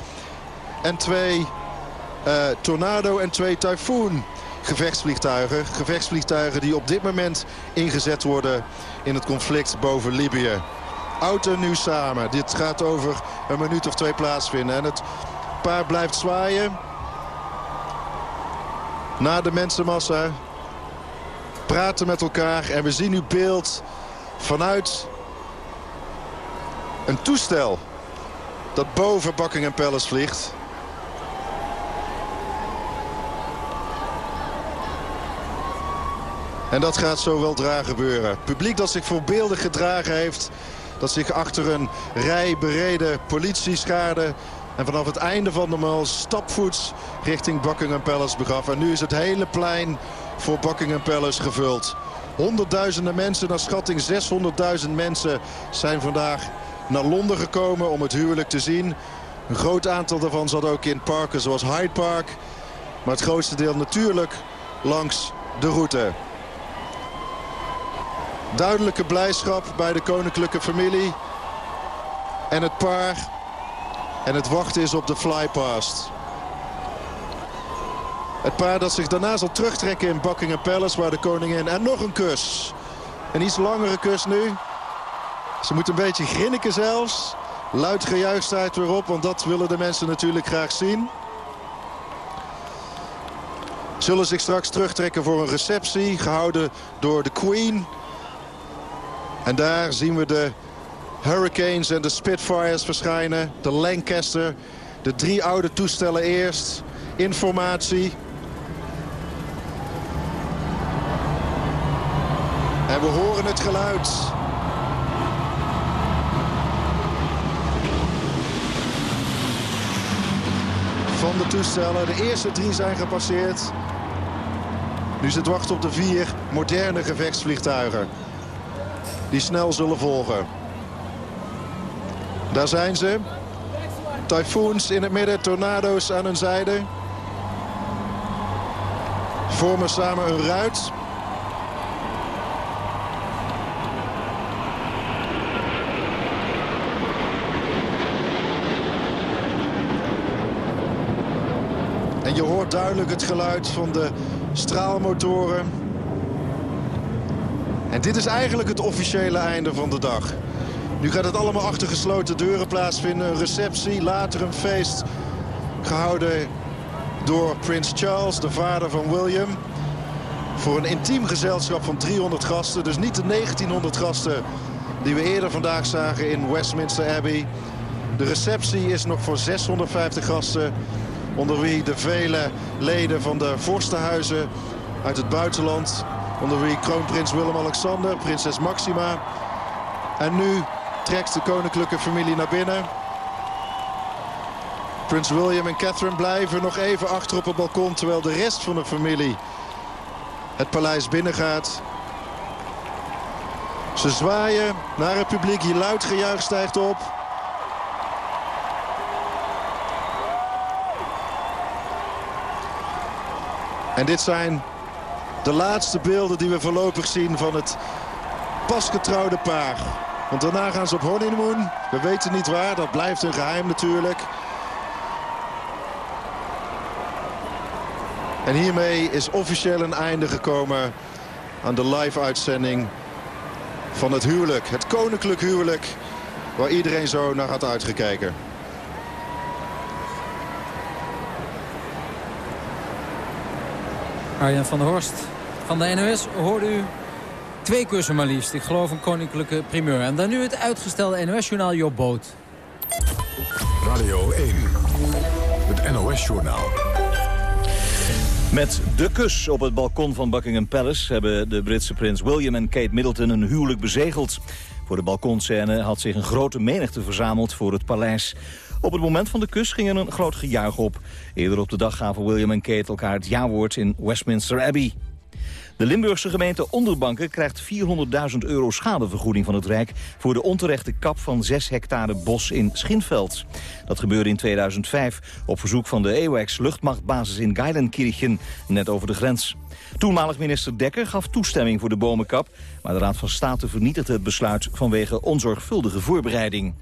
En twee uh, Tornado en twee Typhoon gevechtsvliegtuigen. Gevechtsvliegtuigen die op dit moment ingezet worden in het conflict boven Libië. Oud en nieuw samen. Dit gaat over een minuut of twee plaatsvinden. En het paar blijft zwaaien. Na de mensenmassa. Praten met elkaar. En we zien nu beeld vanuit een toestel dat boven Buckingham Palace vliegt. En dat gaat zo wel dragen gebeuren. publiek dat zich voorbeeldig gedragen heeft. Dat zich achter een rij bereden politieschade... en vanaf het einde van de stapvoets richting Buckingham Palace begaf. En nu is het hele plein voor Buckingham Palace gevuld. Honderdduizenden mensen, naar schatting 600.000 mensen... zijn vandaag naar Londen gekomen om het huwelijk te zien. Een groot aantal daarvan zat ook in parken zoals Hyde Park. Maar het grootste deel natuurlijk langs de route. Duidelijke blijdschap bij de koninklijke familie. En het paar. En het wachten is op de flypast. Het paar dat zich daarna zal terugtrekken in Buckingham Palace... waar de koningin... En nog een kus. Een iets langere kus nu. Ze moet een beetje grinniken zelfs. Luid gejuich staat weer op, want dat willen de mensen natuurlijk graag zien. Zullen zich straks terugtrekken voor een receptie, gehouden door de Queen... En daar zien we de Hurricanes en de Spitfires verschijnen. De Lancaster, de drie oude toestellen eerst. Informatie. En we horen het geluid. Van de toestellen. De eerste drie zijn gepasseerd. Nu zit wachten op de vier moderne gevechtsvliegtuigen. Die snel zullen volgen. Daar zijn ze. Typhoons in het midden, tornado's aan hun zijde. Vormen samen een ruit. En je hoort duidelijk het geluid van de straalmotoren. En dit is eigenlijk het officiële einde van de dag. Nu gaat het allemaal achter gesloten deuren plaatsvinden. Een receptie, later een feest gehouden door Prins Charles, de vader van William. Voor een intiem gezelschap van 300 gasten. Dus niet de 1900 gasten die we eerder vandaag zagen in Westminster Abbey. De receptie is nog voor 650 gasten. Onder wie de vele leden van de vorstenhuizen uit het buitenland. Onder wie kroonprins Willem-Alexander, prinses Maxima. En nu trekt de koninklijke familie naar binnen. Prins William en Catherine blijven nog even achter op het balkon... terwijl de rest van de familie het paleis binnengaat. Ze zwaaien naar het publiek. Hier luid gejuich stijgt op. En dit zijn de laatste beelden die we voorlopig zien van het pasgetrouwde paar. Want daarna gaan ze op honeymoon. We weten niet waar, dat blijft een geheim natuurlijk. En hiermee is officieel een einde gekomen aan de live-uitzending van het huwelijk. Het koninklijk huwelijk waar iedereen zo naar had uitgekeken. Arjan van der Horst van de NOS hoorde u twee kussen maar liefst. Ik geloof een koninklijke primeur. En dan nu het uitgestelde NOS-journaal Job Boot. Radio 1, het NOS-journaal. Met de kus op het balkon van Buckingham Palace... hebben de Britse prins William en Kate Middleton een huwelijk bezegeld. Voor de balkonscène had zich een grote menigte verzameld voor het paleis. Op het moment van de kus ging er een groot gejuich op. Eerder op de dag gaven William en Kate elkaar het jawoord in Westminster Abbey. De Limburgse gemeente Onderbanken krijgt 400.000 euro schadevergoeding van het Rijk... voor de onterechte kap van 6 hectare bos in Schinveld. Dat gebeurde in 2005 op verzoek van de EWAX luchtmachtbasis in Geilenkirchen, net over de grens. Toenmalig minister Dekker gaf toestemming voor de bomenkap... maar de Raad van State vernietigde het besluit vanwege onzorgvuldige voorbereiding.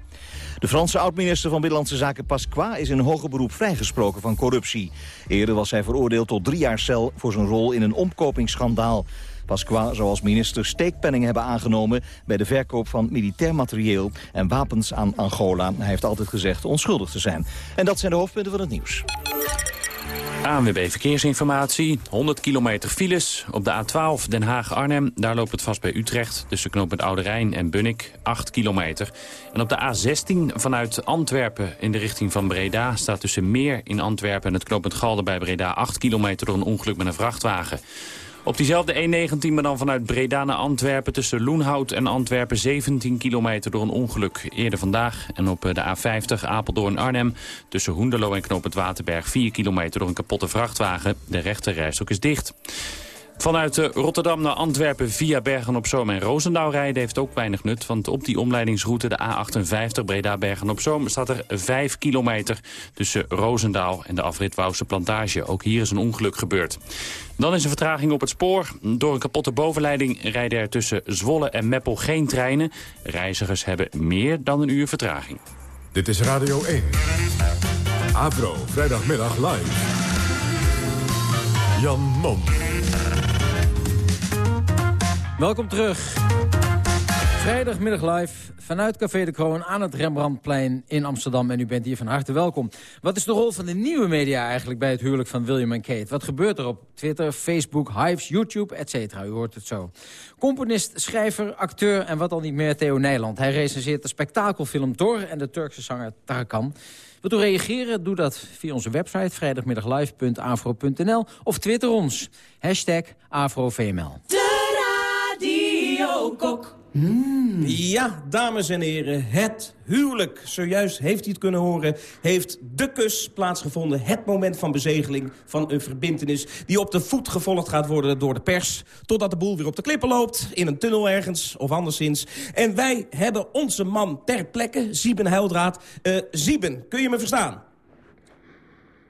De Franse oud-minister van Binnenlandse Zaken Pasqua is in hoger beroep vrijgesproken van corruptie. Eerder was hij veroordeeld tot drie jaar cel voor zijn rol in een omkopingsschandaal. Pasqua zou als minister steekpenning hebben aangenomen bij de verkoop van militair materieel en wapens aan Angola. Hij heeft altijd gezegd onschuldig te zijn. En dat zijn de hoofdpunten van het nieuws. ANWB Verkeersinformatie, 100 kilometer files. Op de A12 Den Haag-Arnhem, daar loopt het vast bij Utrecht... tussen knooppunt Oude Rijn en Bunnik, 8 kilometer. En op de A16 vanuit Antwerpen in de richting van Breda... staat tussen Meer in Antwerpen en het knooppunt Galden bij Breda... 8 kilometer door een ongeluk met een vrachtwagen. Op diezelfde E19, maar dan vanuit Breda naar Antwerpen... tussen Loenhout en Antwerpen 17 kilometer door een ongeluk eerder vandaag. En op eh, de A50 Apeldoorn-Arnhem tussen Hoenderloo en Knoop het Waterberg... 4 kilometer door een kapotte vrachtwagen. De rechterrijstok is dicht. Vanuit eh, Rotterdam naar Antwerpen via Bergen-op-Zoom en Roosendaal rijden heeft ook weinig nut. Want op die omleidingsroute, de A58 Breda-Bergen-op-Zoom, staat er 5 kilometer tussen Roosendaal en de afrit Wouwse Plantage. Ook hier is een ongeluk gebeurd. Dan is er vertraging op het spoor. Door een kapotte bovenleiding rijden er tussen Zwolle en Meppel geen treinen. Reizigers hebben meer dan een uur vertraging. Dit is Radio 1. Avro, vrijdagmiddag live. Jan Mom. Welkom terug. Vrijdagmiddag live vanuit Café de Kroon aan het Rembrandtplein in Amsterdam. En u bent hier van harte welkom. Wat is de rol van de nieuwe media eigenlijk bij het huwelijk van William en Kate? Wat gebeurt er op Twitter, Facebook, Hives, YouTube, etc.? U hoort het zo. Componist, schrijver, acteur en wat al niet meer Theo Nijland. Hij recenseert de spektakelfilm Thor en de Turkse zanger Tarkan. Wilt u reageren? Doe dat via onze website vrijdagmiddaglive.afro.nl of twitter ons. Hashtag AfroVML. Ja, dames en heren, het huwelijk. Zojuist heeft u het kunnen horen, heeft de kus plaatsgevonden. Het moment van bezegeling van een verbintenis... die op de voet gevolgd gaat worden door de pers... totdat de boel weer op de klippen loopt, in een tunnel ergens of anderszins. En wij hebben onze man ter plekke, Sieben Heildraad. Uh, Sieben, kun je me verstaan?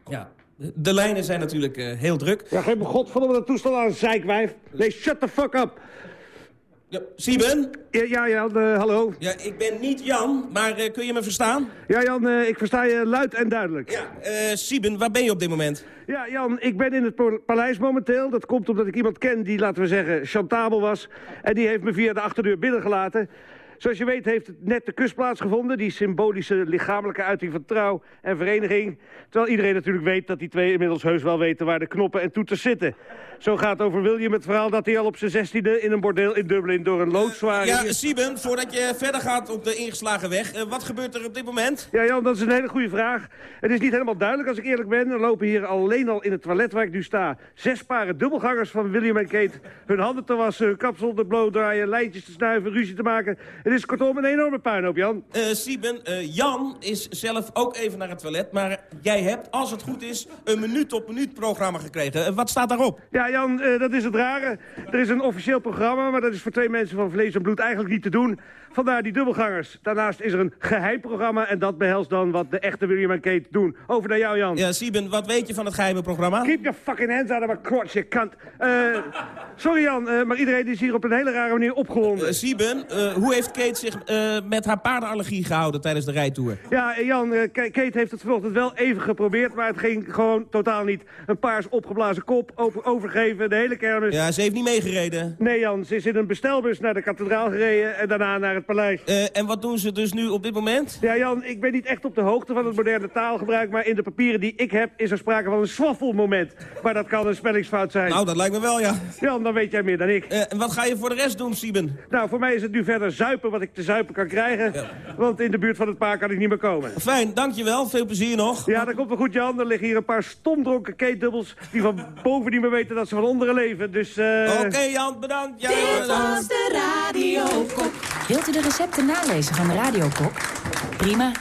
Ja, de lijnen zijn natuurlijk uh, heel druk. Ja, geef me godverdomme dat toestel aan, zeikwijf. Nee, shut the fuck up. Ja, Sieben? Ja, ja Jan, uh, hallo. Ja, ik ben niet Jan, maar uh, kun je me verstaan? Ja, Jan, uh, ik versta je luid en duidelijk. Ja, Sieben, waar ben je op dit moment? Ja, Jan, ik ben in het paleis momenteel. Dat komt omdat ik iemand ken die, laten we zeggen, chantabel was. En die heeft me via de achterdeur binnengelaten. Zoals je weet heeft het net de kus plaatsgevonden. Die symbolische lichamelijke uiting van trouw en vereniging. Terwijl iedereen natuurlijk weet dat die twee inmiddels heus wel weten waar de knoppen en toeters zitten. Zo gaat over William het verhaal dat hij al op zijn zestiende in een bordeel in Dublin door een loodzwaar... Ja, Sieben, voordat je verder gaat op de ingeslagen weg, uh, wat gebeurt er op dit moment? Ja, Jan, dat is een hele goede vraag. Het is niet helemaal duidelijk als ik eerlijk ben. Er lopen hier alleen al in het toilet waar ik nu sta zes paren dubbelgangers van William en Kate hun handen te wassen, hun kapsel te blootdraaien, lijntjes te snuiven, ruzie te maken. Het is kortom een enorme puinhoop, Jan. Uh, Sieben, uh, Jan is zelf ook even naar het toilet, maar jij hebt, als het goed is, een minuut op minuut programma gekregen. wat staat daarop? Ja, Jan, dat is het rare. Er is een officieel programma, maar dat is voor twee mensen van vlees en bloed eigenlijk niet te doen. Vandaar die dubbelgangers. Daarnaast is er een geheim programma en dat behelst dan wat de echte William en Kate doen. Over naar jou, Jan. Ja, Sieben, wat weet je van het geheime programma? Keep your fucking hands out of my crotch, je kant. Uh, sorry, Jan, uh, maar iedereen is hier op een hele rare manier opgewonden. Uh, Sieben, hoe heeft Kate zich met haar paardenallergie gehouden tijdens de rijtour? Ja, Jan, Kate heeft het vanochtend wel even geprobeerd, maar het ging gewoon totaal niet. Een paars opgeblazen kop, over, overgeven, de hele kermis. Ja, ze heeft niet meegereden. Nee, Jan, ze is in een bestelbus naar de kathedraal gereden en daarna naar het paleis. Uh, en wat doen ze dus nu op dit moment? Ja, Jan, ik ben niet echt op de hoogte van het moderne taalgebruik... maar in de papieren die ik heb is er sprake van een swaffelmoment. Maar dat kan een spellingsfout zijn. Nou, dat lijkt me wel, ja. Jan, dan weet jij meer dan ik. Uh, en wat ga je voor de rest doen, Sieben? Nou, voor mij is het nu verder zuipen wat ik te zuipen kan krijgen. Ja. Want in de buurt van het park kan ik niet meer komen. Fijn, dankjewel. Veel plezier nog. Ja, dat komt wel goed, Jan. Er liggen hier een paar stomdronken keetdubbels... die van boven niet meer weten dat ze van onderen leven. Dus, uh... Oké, okay, Jan, bedankt. Ja, Dit was de Radio Kok. Wilt u de recepten nalezen van de Radiokok? Prima.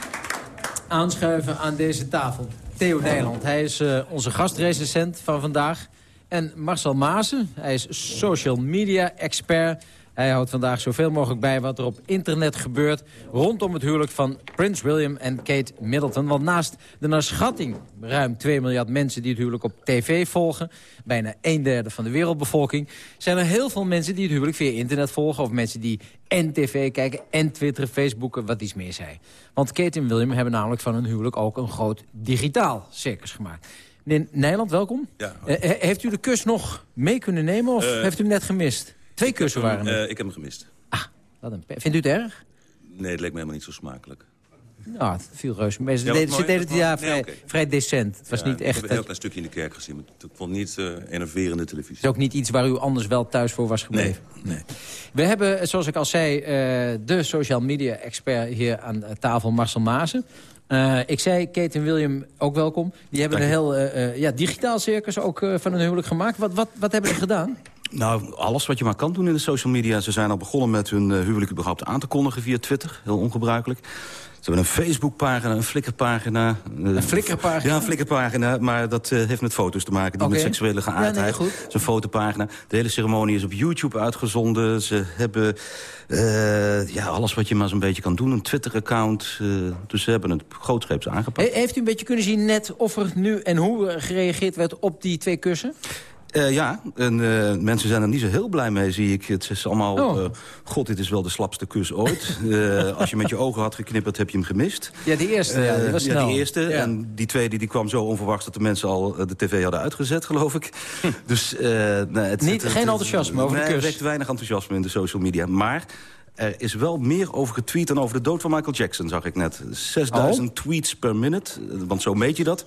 Aanschuiven aan deze tafel. Theo Nijland, hij is uh, onze gastrecensent van vandaag. En Marcel Maasen, hij is social media expert. Hij houdt vandaag zoveel mogelijk bij wat er op internet gebeurt... rondom het huwelijk van Prins William en Kate Middleton. Want naast de naar schatting ruim 2 miljard mensen die het huwelijk op tv volgen... bijna een derde van de wereldbevolking... zijn er heel veel mensen die het huwelijk via internet volgen... of mensen die en tv kijken en twitteren, facebooken, wat iets meer zij. Want Kate en William hebben namelijk van hun huwelijk ook een groot digitaal circus gemaakt. Meneer Nijland, welkom. Ja, uh, heeft u de kus nog mee kunnen nemen of uh, heeft u hem net gemist? Twee kussen waren er. Uh, ik heb hem gemist. Ah, wat een vindt u het erg? Nee, het leek me helemaal niet zo smakelijk. Nou, het viel reuze mee. Ze ja, deden, ze deden het ja, vrij, nee, okay. vrij decent. Het was ja, niet echt... Ik heb een heel klein stukje in de kerk gezien. Maar ik vond niet uh, enerverende televisie. Het is ook niet iets waar u anders wel thuis voor was gebleven. Nee, nee. We hebben, zoals ik al zei, uh, de social media expert hier aan tafel, Marcel Maasen. Uh, ik zei Kate en William ook welkom. Die hebben een heel ja, digitaal circus ook van hun huwelijk gemaakt. Wat, wat, wat hebben ze gedaan? Nou, alles wat je maar kan doen in de social media. Ze zijn al begonnen met hun uh, huwelijk überhaupt aan te kondigen via Twitter. Heel ongebruikelijk. Ze hebben een Facebookpagina, een Flickerpagina. Een Flickerpagina? Ja, een Flickerpagina, maar dat uh, heeft met foto's te maken. Die okay. met seksuele geaardheid. Ja, nee, Het is een fotopagina. De hele ceremonie is op YouTube uitgezonden. Ze hebben uh, ja, alles wat je maar zo'n beetje kan doen. Een Twitter-account. Uh, dus ze hebben het grootscheeps aangepakt. He heeft u een beetje kunnen zien net of er nu en hoe gereageerd werd op die twee kussen? Uh, ja, en uh, mensen zijn er niet zo heel blij mee, zie ik. Het is allemaal, Oh. uh, god, dit is wel de slapste kus ooit. *laughs* Als je met je ogen had geknipperd, heb je hem gemist. Ja, die eerste, ja, die was ja, die eerste. Ja. En die tweede, die kwam zo onverwachts dat de mensen al de tv hadden uitgezet, geloof ik. *laughs* Dus, nee, het, Niet, het, geen enthousiasme over nee, de kus. Er weinig enthousiasme in de social media. Maar Er is wel meer over getweet dan over de dood van Michael Jackson, zag ik net. 6000 tweets per minute, want zo meet je dat.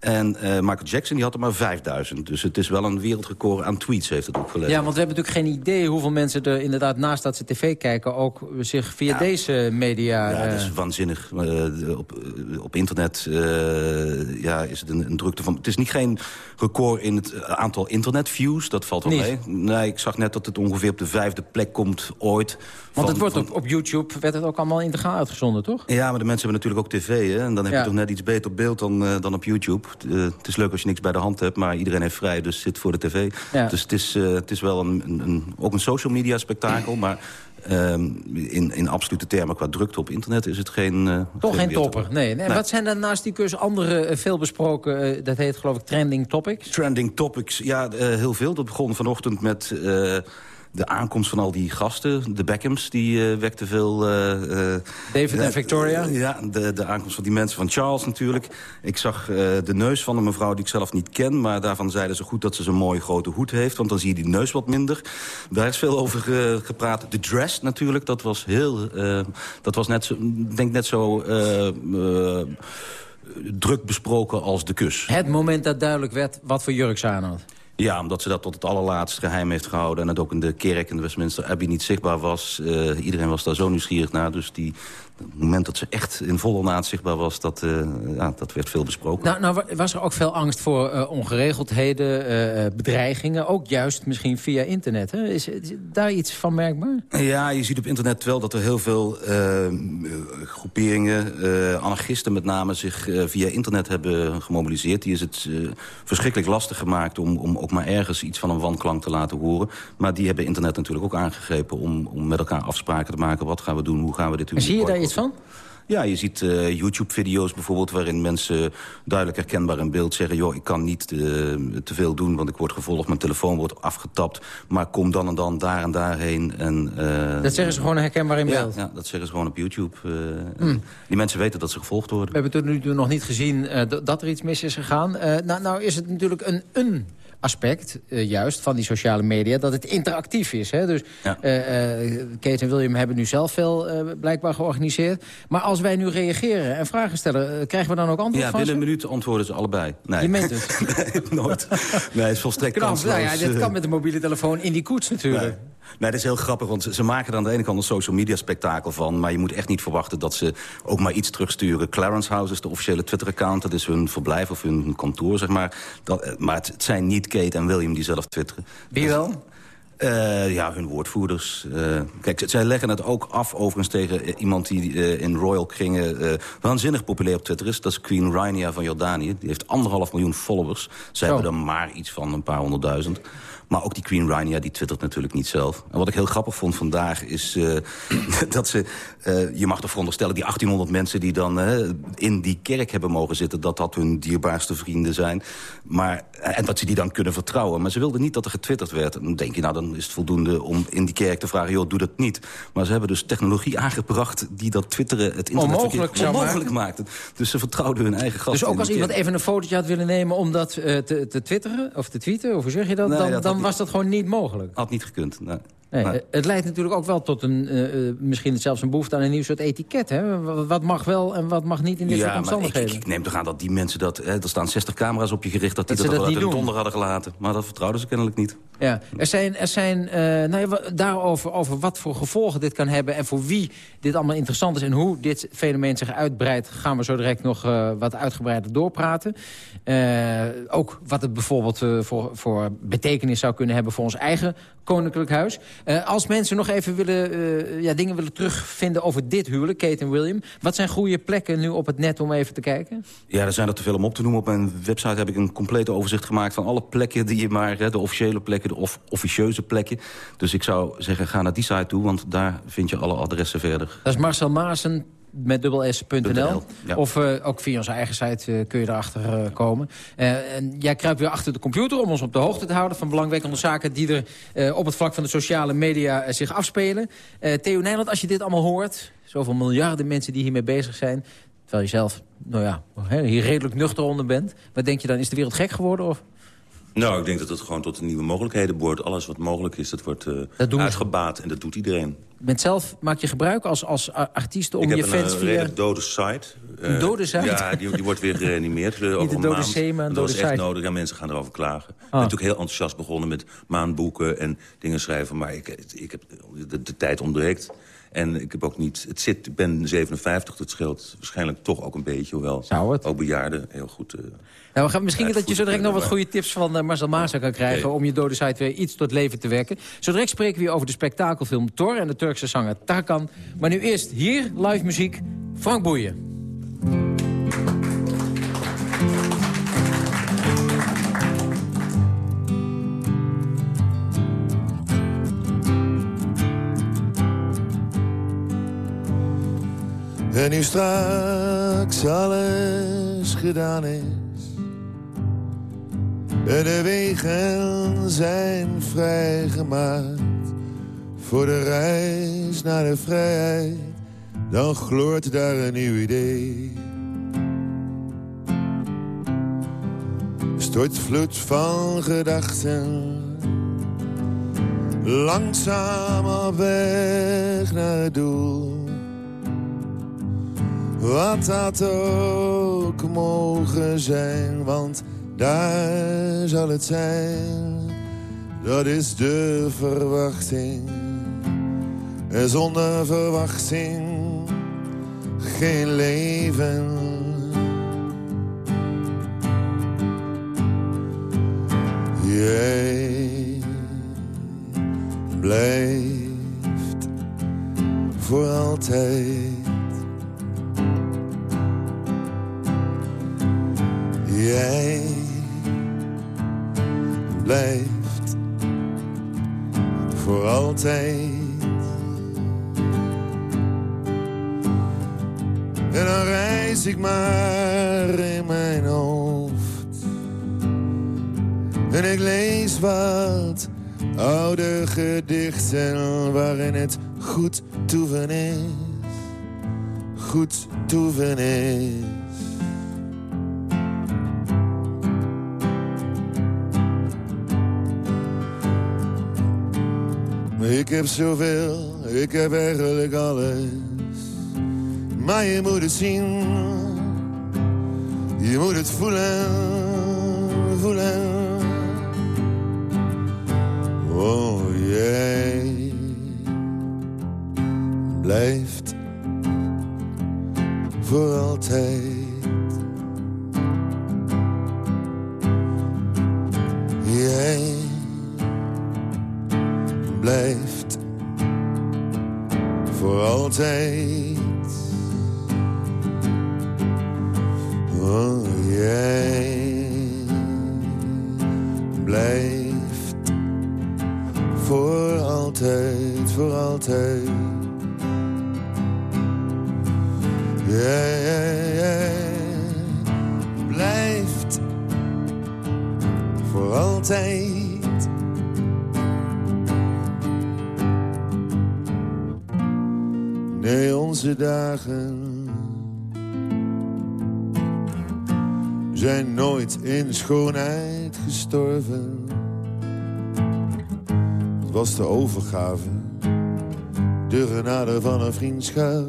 En uh, Michael Jackson die had er maar 5000. Dus het is wel een wereldrecord aan tweets, heeft het opgeleverd. Ja, want we hebben natuurlijk geen idee hoeveel mensen er inderdaad... naast dat ze tv kijken, ook zich via Ja. deze media... Ja, dat eh, is waanzinnig. Eh, op, eh, op internet eh, ja, is het een, een drukte van... Het is niet geen record in het eh, aantal internetviews. Dat valt wel mee. Nee, ik zag net dat het ongeveer op de vijfde plek komt ooit. Want het wordt op, op YouTube werd het ook allemaal integraal uitgezonden, toch? Ja, maar de mensen hebben natuurlijk ook tv, hè? En dan heb Ja. je toch net iets beter op beeld dan, eh, dan op YouTube. Eh, het is leuk als je niks bij de hand hebt, maar iedereen heeft vrij, dus zit voor de tv. Ja. Dus het is, eh, het is wel een, een, ook een social media spektakel, maar... ehm, in, in absolute termen qua drukte op internet is het geen... Toch geen topper, nee. nee. Nee. Wat zijn dan naast die cursus andere veel besproken... dat heet geloof ik trending topics? Trending topics, ja, heel veel. Dat begon vanochtend met de aankomst van al die gasten. De Beckhams, die eh wekte veel... eh, eh, David en Victoria? ja, de, de aankomst van die mensen van Charles natuurlijk. Ik zag de neus van een mevrouw die ik zelf niet ken... maar daarvan zeiden ze goed dat ze zo'n mooie grote hoed heeft... want dan zie je die neus wat minder. Daar is veel over gepraat. De dress natuurlijk, dat was heel... dat was net zo, denk net zo... druk besproken als de kus. Het moment dat duidelijk werd wat voor jurk ze aan had. Ja, omdat ze dat tot het allerlaatst geheim heeft gehouden... en het ook in de kerk in de Westminster Abbey niet zichtbaar was. Eh, iedereen was daar zo nieuwsgierig naar. Dus die, het moment dat ze echt in volle naad zichtbaar was... dat, eh, ja, dat werd veel besproken. Nou, nou wa- was er ook veel angst voor eh, ongeregeldheden, eh, bedreigingen. Ook juist misschien via internet. Hè? Is, is daar iets van merkbaar? Ja, je ziet op internet wel dat er heel veel groeperingen, anarchisten met name, zich via internet hebben gemobiliseerd. Die is het verschrikkelijk lastig gemaakt om, om ook maar ergens iets van een wanklank te laten horen. Maar die hebben internet natuurlijk ook aangegrepen om, om met elkaar afspraken te maken. Wat gaan we doen? Hoe gaan we dit doen? Iets van? Ja, je ziet eh, YouTube-video's bijvoorbeeld... waarin mensen duidelijk herkenbaar in beeld zeggen... joh, ik kan niet eh, te veel doen, want ik word gevolgd... mijn telefoon wordt afgetapt, maar kom dan en dan daar en daarheen. En, eh, Dat zeggen ze gewoon herkenbaar in beeld. Ja, dat zeggen ze gewoon op YouTube. Hmm. Die mensen weten dat ze gevolgd worden. We hebben tot nu toe nog niet gezien dat er iets mis is gegaan. Nou, nou is het natuurlijk een, een aspect, eh, juist, van die sociale media... dat het interactief is. Hè? Dus Ja. eh, eh, Kate en William hebben nu zelf veel blijkbaar georganiseerd. Maar als wij nu reageren en vragen stellen... krijgen we dan ook antwoord Ja, van binnen een minuut antwoorden ze allebei. Nee. Je meent *laughs* het? nee, nooit. Nee, het is volstrekt kansloos. nou ja, dit kan met een mobiele telefoon in die koets natuurlijk. Nee. Nee, dat is heel grappig, want ze, ze maken er aan de ene kant een social media spektakel van... maar je moet echt niet verwachten dat ze ook maar iets terugsturen. Clarence House is de officiële Twitter-account, dat is hun verblijf of hun kantoor, zeg maar. Dat, eh, maar het, zijn niet Kate en William die zelf twitteren. Wie wel? Eh, ja, hun woordvoerders. Eh, kijk, zij leggen het ook af overigens tegen iemand die in royal kringen waanzinnig populair op Twitter is. Dat is Queen Rania van Jordanië. Die heeft anderhalf miljoen followers. Zij Zo. hebben er maar iets van een paar honderdduizend. Maar ook die Queen Rania, die twittert natuurlijk niet zelf. En wat ik heel grappig vond vandaag is eh, *laughs* dat ze... eh, je mag toch veronderstellen, die 1800 mensen die dan eh, in die kerk hebben mogen zitten... dat dat hun dierbaarste vrienden zijn. Maar, en dat ze die dan kunnen vertrouwen. Maar ze wilden niet dat er getwitterd werd. En dan denk je, nou dan is het voldoende om in die kerk te vragen... joh, doe dat niet. Maar ze hebben dus technologie aangebracht die dat twitteren... het internet Onmogelijk onmogelijk maakte. Dus ze vertrouwden hun eigen gasten Dus ook als iemand even een fotootje had willen nemen om dat eh, te, te twitteren of te tweeten, of hoe zeg je dat, Nee, dan, dat dan niet- was dat gewoon niet mogelijk. Had niet gekund, nee. Nee, eh, Het leidt natuurlijk ook wel tot een, eh, eh, misschien zelfs een behoefte aan een nieuw soort etiket. Hè? Wa- Wat mag wel en wat mag niet in dit soort maar ik, ik neem toch aan dat die mensen dat... Hè, er staan 60 camera's op je gericht... dat die Dat dat, dat niet donder hadden gelaten. Maar dat vertrouwden ze kennelijk niet. Ja, er zijn, er zijn eh, nou ja, daarover over wat voor gevolgen dit kan hebben... en voor wie dit allemaal interessant is... en hoe dit fenomeen zich uitbreidt... gaan we zo direct nog eh, wat uitgebreider doorpraten. Eh, ook wat het bijvoorbeeld voor, voor betekenis zou kunnen hebben... voor ons eigen koninklijk huis. Als mensen nog even willen, ja, dingen willen terugvinden over dit huwelijk... Kate en William, wat zijn goede plekken nu op het net om even te kijken? Ja, er zijn er te veel om op te noemen. Op mijn website heb ik een complete overzicht gemaakt... van alle plekken die je maar... Hè, de officiële plekken, de of, officieuze plekken. Dus ik zou zeggen, ga naar die site toe... want daar vind je alle adressen verder. Dat is Marcel Maassen met dubbel s.nl. .nl, ja. Of eh, ook via onze eigen site eh, kun je erachter eh, komen. En jij kruipt weer achter de computer om ons op de hoogte te houden... van belangwekkende zaken die er op het vlak van de sociale media zich afspelen. Theo Nijland, als je dit allemaal hoort... zoveel miljarden mensen die hiermee bezig zijn... terwijl je zelf nou ja, hier redelijk nuchter onder bent... wat denk je dan, is de wereld gek geworden? Of? Nou, ik denk dat het gewoon tot nieuwe mogelijkheden behoort. Alles wat mogelijk is, dat wordt uh, uitgebaat en dat doet iedereen. Met zelf maak je gebruik als, als artiest om je fans via... Ik heb een dode site. Een dode site? Ja, die, die wordt weer *laughs* gereanimeerd over een dode maand. maar een dat was echt nodig en mensen gaan erover klagen. Ik ben Ah. natuurlijk heel enthousiast begonnen met maandboeken en dingen schrijven. Maar ik, ik heb, de, de tijd ontbreekt. En ik heb ook niet... Het zit, ik ben 57, dat scheelt waarschijnlijk toch ook een beetje. Hoewel Zou het? ook bejaarden heel goed... Uh, nou, we gaan, misschien dat je zo direct nog wat goede tips van uh, Marcel Maasa kan krijgen... Okay. om je dode site weer iets tot leven te wekken. Zo direct spreken we weer over de spektakelfilm Thor... en de Turkse zanger Tarkan. Maar nu eerst hier, live muziek, Frank Boeien. En nu straks alles gedaan is. En de wegen zijn vrijgemaakt. Voor de reis naar de vrijheid. Dan gloort daar een nieuw idee. Stortvloed van gedachten. Langzaam weg naar het doel. Wat dat ook mogen zijn, want daar zal het zijn. Dat is de verwachting. En zonder verwachting geen leven. Jij blijft voor altijd. Blijft voor altijd. En dan reis ik maar in mijn hoofd. En ik lees wat oude gedichten waarin het goed toeven is. Goed toeven is. Ik heb zoveel, ik heb eigenlijk alles. Maar je moet het zien, je moet het voelen, voelen. Oh, jij blijft voor altijd. Voor in schoonheid gestorven. Het was de overgave, de genade van een vriendschap.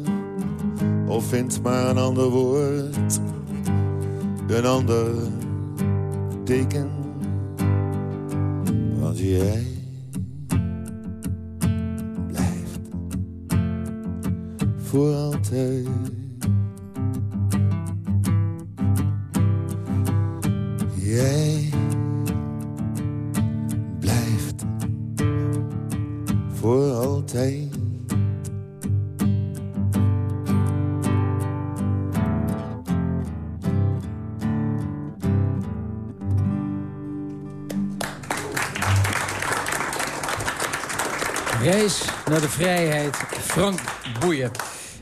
Of vind maar een ander woord, een ander teken. Want jij voor altijd. Reis naar de vrijheid, Frank Boeien.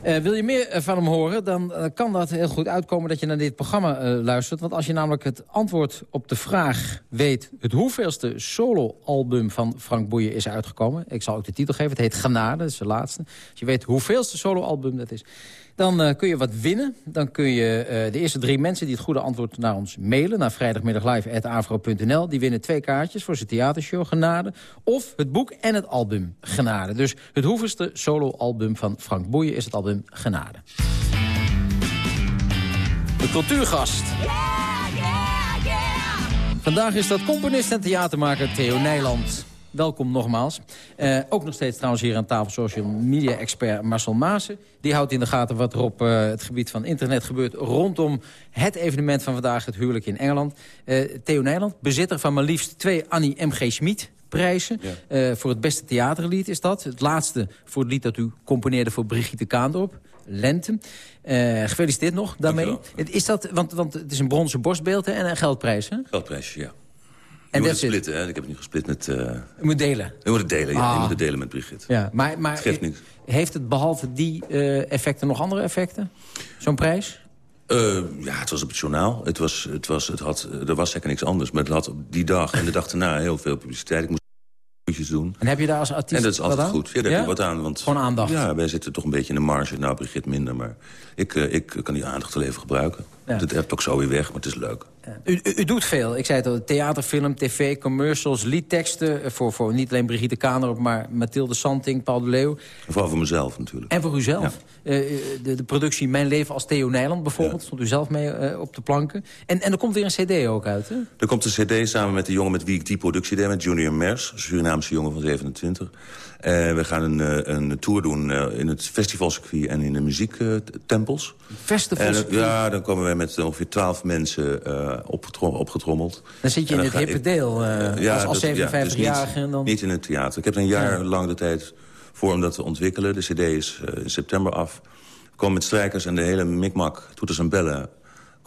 Uh, wil je meer van hem horen, dan uh, kan dat heel goed uitkomen dat je naar dit programma luistert. Want als je namelijk het antwoord op de vraag weet... het hoeveelste soloalbum van Frank Boeien is uitgekomen... ik zal ook de titel geven, het heet Genade, dat is de laatste. Als je weet hoeveelste soloalbum dat is... Dan uh, kun je wat winnen. Dan kun je uh, de eerste drie mensen die het goede antwoord naar ons mailen... naar vrijdagmiddaglive.avro.nl. Die winnen twee kaartjes voor zijn theatershow Genade. Of het boek en het album Genade. Dus het hoeveelste soloalbum van Frank Boeien is het album Genade. De cultuurgast. Vandaag is dat componist en theatermaker Theo Nijland. Welkom nogmaals. Uh, ook nog steeds trouwens hier aan tafel social media expert Marcel Maassen. Die houdt in de gaten wat er op uh, het gebied van internet gebeurt... rondom het evenement van vandaag, het huwelijk in Engeland. Uh, Theo Nijland, bezitter van maar liefst twee Annie M.G. Schmid prijzen. Ja. voor het beste theaterlied is dat. Het laatste voor het lied dat u componeerde voor Brigitte Kaandorp. Lente. gefeliciteerd nog daarmee. Is dat, want, want het is een bronzen borstbeeld hè, en een geldprijs, hè? Geldprijs, ja. En dat splitten, hè? Ik heb het nu gesplit met... Uh... Je moet delen? Je moet het delen, ja. Ah. Je moet het delen met Brigitte. Ja, maar, maar het geeft niks. Heeft het behalve die uh, effecten nog andere effecten? Zo'n prijs? Uh, ja, het was op het journaal. Het was, het was, het had, er was zeker niks anders. Maar het had op die dag en de dag daarna heel veel publiciteit. Ik moest doen. En heb je daar als artiest En dat is altijd goed. Ja, daar ja? heb je wat aan. Want, Gewoon aandacht. Ja, wij zitten toch een beetje in de marge. Nou, Brigitte minder, maar ik, uh, ik kan die aandacht wel even gebruiken. Ja. Dat hebt ook zo weer weg, maar het is leuk. U, u, u, doet veel. Ik zei het al, theater, film, tv, commercials, liedteksten... voor, voor niet alleen Brigitte Kaner, maar Mathilde Santing, Paul de Leeuw. En vooral voor mezelf natuurlijk. En voor uzelf. Ja. Uh, de, de, productie Mijn Leven als Theo Nijland bijvoorbeeld... stond u zelf mee uh, op de planken. En, en er komt weer een cd ook uit, hè? Er komt een cd samen met de jongen met wie ik die productie deed... met Junior Mers, Surinaamse jongen van 27... Uh, we gaan een, een tour doen in het festivalcircuit en in de muziektempels. Festivalcircuit? ja, dan komen we met ongeveer twaalf mensen opgetrommeld. Dan zit je in het hippe deel ja, als, als 57-jarige. Niet, dan... niet in het theater. Ik heb een jaar ja. lang de tijd voor om dat te ontwikkelen. De cd is in september af. We komen met strijkers en de hele mikmak, toeters en bellen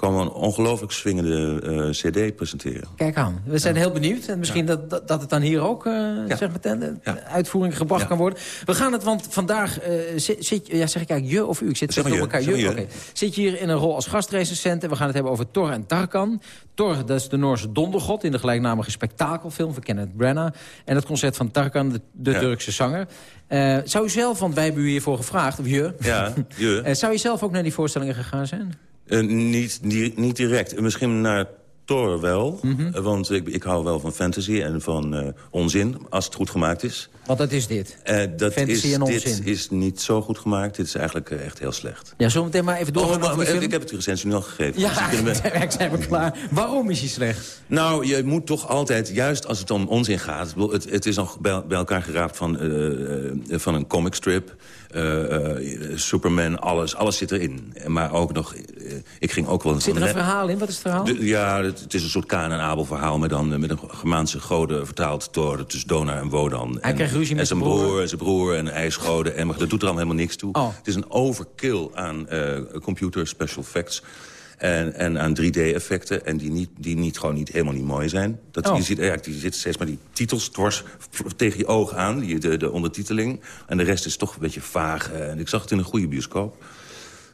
kwam een ongelooflijk swingende uh, cd presenteren. Kijk aan, we zijn ja. heel benieuwd. En misschien ja. dat, dat het dan hier ook uh, ja. zeg maar, ten, uitvoering gebracht kan worden. We gaan het, want vandaag uh, zit, zit, ja, zeg ik eigenlijk je of u? Ik zit zeg maar elkaar. Je. Okay. Zit je hier in een rol als gastrecensent. En we gaan het hebben over Thor en Tarkan. Thor, dat is de Noorse dondergod in de gelijknamige spektakelfilm van Kenneth Branagh. En het concert van Tarkan, de, de Turkse zanger. Uh, zou u zelf, want wij hebben u hiervoor gevraagd, of je... Ja, je. uh, *laughs* zou je zelf ook naar die voorstellingen gegaan zijn? Uh, niet, niet, niet direct. Misschien naar Thor wel. Mm -hmm. Want ik, ik hou wel van fantasy en van uh, onzin, als het goed gemaakt is. Want dat is dit? Uh, dat fantasy is, en onzin? Dit is niet zo goed gemaakt. Dit is eigenlijk uh, echt heel slecht. Ja, zullen we meteen maar even door. Oh, maar, ik heb het recensie nu al gegeven. Ja, dus we... *laughs* zijn we klaar. Waarom is hij slecht? Nou, je moet toch altijd, juist als het om onzin gaat... het, het is nog bij, bij elkaar geraapt van, van een comicstrip... Uh, uh, Superman, alles, alles zit erin. Maar ook nog, uh, ik ging ook wel... Zit er een verhaal in? Wat is het verhaal? De, ja, het, het, is een soort Kaan en Abel verhaal... maar dan met een Germaanse goden vertaald door tussen Dona en Wodan. Hij en, krijgt ruzie met zijn broer. broer. En zijn broer en ijsgoden. En, maar dat doet er allemaal helemaal niks toe. Oh. Het is een overkill aan computer special effects... En, en aan 3D-effecten. En die, niet, die niet, gewoon niet, helemaal niet mooi zijn. Dat, oh. je ziet, ja, die zitten steeds maar die titels dwars tegen je ogen aan. Die, de, de ondertiteling. En de rest is toch een beetje vaag. En ik zag het in een goede bioscoop.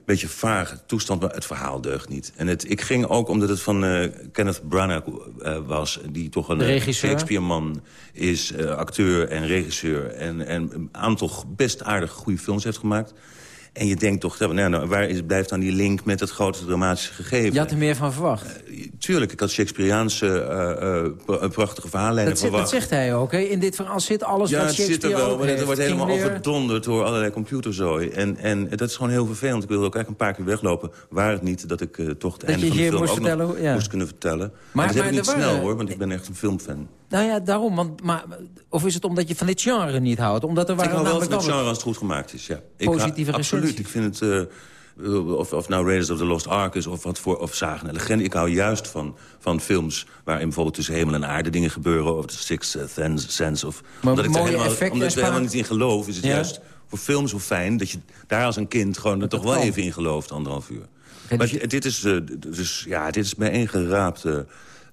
Beetje vage toestand, maar het verhaal deugt niet. En het, ik ging ook omdat het van uh, Kenneth Branagh uh, was... die toch een Shakespeare-man is, uh, acteur en regisseur... En, en een aantal best aardige goede films heeft gemaakt... En je denkt toch, nou, nou, waar is, blijft dan die link met het grote dramatische gegeven? Je had er meer van verwacht. Tuurlijk, ik had Shakespeareaanse uh, uh, prachtige verhaallijnen dat verwacht. dat zegt hij ook, hè? In dit verhaal zit alles ja, wat Shakespeare zit er wel, maar het wordt helemaal overdonderd door allerlei computerzooi. En, en dat is gewoon heel vervelend. Ik wilde ook eigenlijk een paar keer weglopen. Waar het niet dat ik toch het dat einde van de film moest ook vertellen, nog ja. moest kunnen vertellen. Maar, maar dat heb ik niet waren... snel, hoor, want ik ben echt een filmfan. Nou ja, daarom. Want, maar, of is het omdat je van dit genre niet houdt? Omdat er waren ik hou wel van het genre als het goed gemaakt is, ja. Positieve ik, Absoluut. Ik vind het... Of, of nou Raiders of the Lost Ark is of wat voor of Zagen en Legende. Ik hou juist van, van films waarin bijvoorbeeld tussen hemel en aarde dingen gebeuren. Of The Sixth Sense. Of, maar omdat ik er helemaal, omdat ik er helemaal niet in geloof, is het ja? juist voor films zo fijn... dat je daar als een kind gewoon er toch wel kan. even in gelooft, anderhalf uur. En maar dus je... dit is, uh, dus, ja, dit is bijeengeraapt... Uh,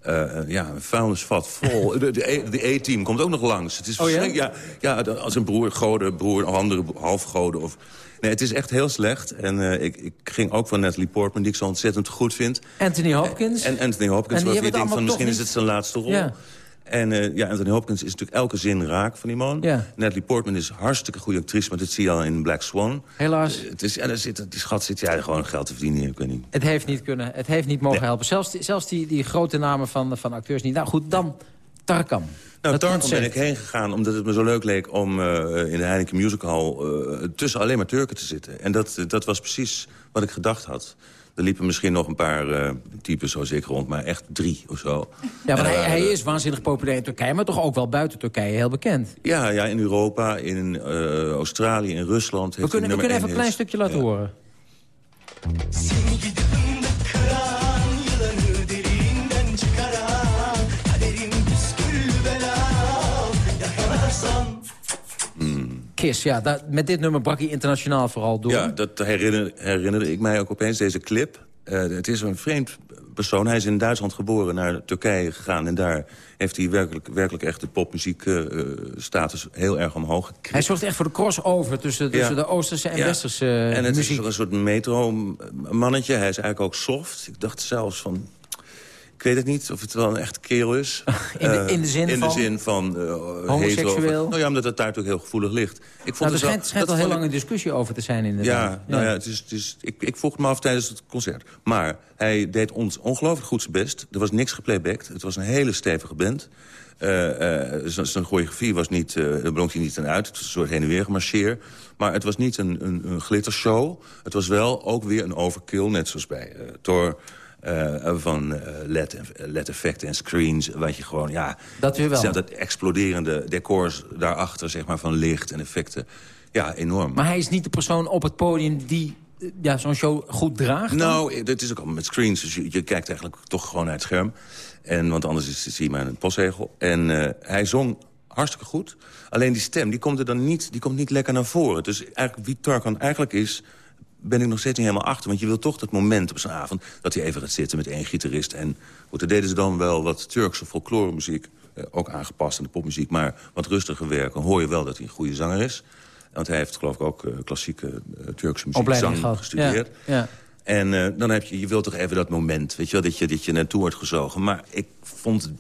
Uh, ja, een vuilnisvat vol. *laughs* De E-team komt ook nog langs. Het is oh, ja? ja? Ja, als een broer, goden, broer andere halfgoden. Of... Nee, het is echt heel slecht. En uh, ik, ik, ging ook van Natalie Portman, die ik zo ontzettend goed vind. Anthony Hopkins. En Anthony Hopkins, waarvan je denkt van misschien is het zijn laatste rol. Ja. En uh, ja, Anthony Hopkins is natuurlijk elke zin raak van die man. Ja. Natalie Portman is hartstikke goede actrice, maar dat zie je al in Black Swan. Helaas. Uh, het is, ja, zit, die schat zit jij gewoon geld te verdienen, ik weet niet. Het heeft niet kunnen, het heeft niet mogen nee. helpen. Zelfs, die, zelfs die, die grote namen van, van acteurs niet. Nou goed, dan Tarkan. Nou, Tarkan ben ik heen gegaan omdat het me zo leuk leek om uh, in de Heineken Musical uh, tussen alleen maar Turken te zitten. En dat, dat was precies wat ik gedacht had. Er liepen misschien nog een paar uh, types zoals ik rond, maar echt drie of zo. Ja, maar hij, hij, is waanzinnig populair in Turkije, maar toch ook wel buiten Turkije heel bekend. Ja, ja in Europa, in uh, Australië, in Rusland. We kunnen, we kunnen even een klein stukje laten ja. horen. Ja, dat, met dit nummer brak hij internationaal vooral door. Ja, dat herinner, herinnerde ik mij ook opeens, deze clip. Uh, het is een vreemd persoon. Hij is in Duitsland geboren, naar Turkije gegaan... en daar heeft hij werkelijk, werkelijk echt de popmuziekstatus uh, heel erg omhoog gekregen. Hij zorgt echt voor de crossover tussen, tussen ja. de Oosterse en ja. Westerse En het muziek. is een soort metro-mannetje. Hij is eigenlijk ook soft. Ik dacht zelfs van... Ik weet het niet of het wel een echte kerel is. *laughs* In de, in de zin in van? de zin van uh, homoseksueel? Nou ja, omdat het daar natuurlijk heel gevoelig ligt. Ik vond nou, er het schijnt, al heel lang een discussie over te zijn in de ja, nou ja, het is, het is, ik, ik vroeg me af tijdens het concert. Maar hij deed ons ongelooflijk goed zijn best. Er was niks geplaybacked. Het was een hele stevige band. Uh, uh, zijn choreografie was niet, uh, daar blonk hij niet aan uit. Het was een soort heen en weer gemarcheer. Maar het was niet een, een, een glittershow. Het was wel ook weer een overkill, net zoals bij Thor... Uh, van uh, LED, LED effecten en screens. Wat je gewoon, ja... Dat weer wel. Dat exploderende decors daarachter, zeg maar, van licht en effecten. Ja, enorm. Maar hij is niet de persoon op het podium die ja, zo'n show goed draagt? Dan? Nou, dat is ook al met screens. Dus je, je, kijkt eigenlijk toch gewoon naar het scherm. En, want anders is, zie je maar een postzegel. En uh, hij zong hartstikke goed. Alleen die stem, die komt er dan niet, die komt niet lekker naar voren. Dus eigenlijk wie Tarkan eigenlijk is ben ik nog steeds niet helemaal achter. Want je wil toch dat moment op zo'n avond... dat hij even gaat zitten met één gitarist. En goed, daar deden ze dan wel wat Turkse folkloremuziek. Eh, ook aangepast aan de popmuziek. Maar wat rustiger werken. hoor je wel dat hij een goede zanger is. Want hij heeft geloof ik ook uh, klassieke uh, Turkse muziekzang gestudeerd. Ja, ja. En uh, dan heb je, je wilt toch even dat moment, weet je wel, dat je, dat je naartoe wordt gezogen. Maar ik vond,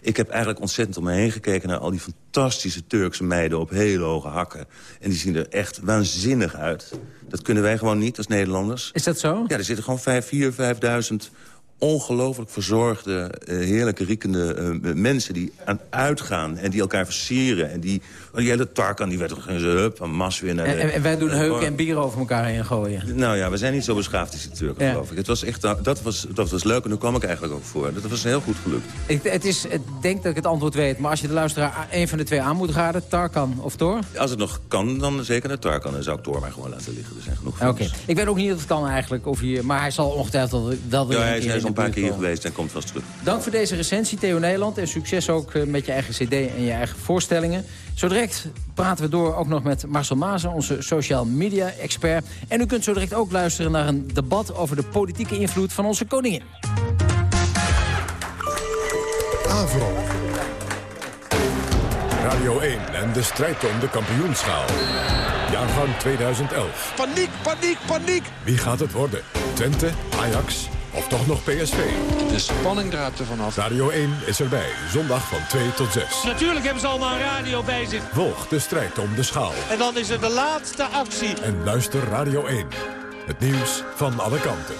ik heb eigenlijk ontzettend om me heen gekeken naar al die fantastische Turkse meiden op hele hoge hakken. En die zien er echt waanzinnig uit. Dat kunnen wij gewoon niet als Nederlanders. Is dat zo? Ja, er zitten gewoon vijf, vier, vijfduizend ongelooflijk verzorgde, uh, heerlijke, riekende uh, mensen die aan uitgaan en die elkaar versieren. En die, die hele Tarkan, die werd toch geen hup, een mas weer naar de, en, en wij doen heuken en bieren over elkaar heen gooien. Nou ja, we zijn niet zo beschaafd als die Turken, ja. geloof ik. Het was echt, dat was, dat was leuk en daar kwam ik eigenlijk ook voor. Dat was heel goed gelukt. Ik, het is, ik denk dat ik het antwoord weet, maar als je de luisteraar een van de twee aan moet raden, Tarkan of Thor? Als het nog kan, dan zeker naar Tarkan. Dan zou ik Thor maar gewoon laten liggen. Er zijn genoeg Oké, okay. ik weet ook niet of het kan eigenlijk, of hier, maar hij zal ongetwijfeld wel weer ja, een hij is een paar keer hier geweest en komt vast terug. Dank voor deze recensie, Theo Nederland. En succes ook met je eigen cd en je eigen voorstellingen. Zo direct praten we door ook nog met Marcel Mazen, onze social media expert. En u kunt zo direct ook luisteren naar een debat over de politieke invloed van onze koningin. Avro. Radio 1 en de strijd om de kampioenschaal. Jaargang 2011. Paniek, paniek, paniek! Wie gaat het worden? Twente, Ajax of toch nog PSV? De spanning draait er vanaf. Radio 1 is erbij, zondag van 2 tot 6. Natuurlijk hebben ze allemaal een radio bij zich. Volg de strijd om de schaal. En dan is er de laatste actie. En luister Radio 1. Het nieuws van alle kanten.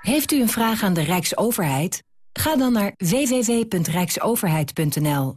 Heeft u een vraag aan de Rijksoverheid? Ga dan naar www.rijksoverheid.nl.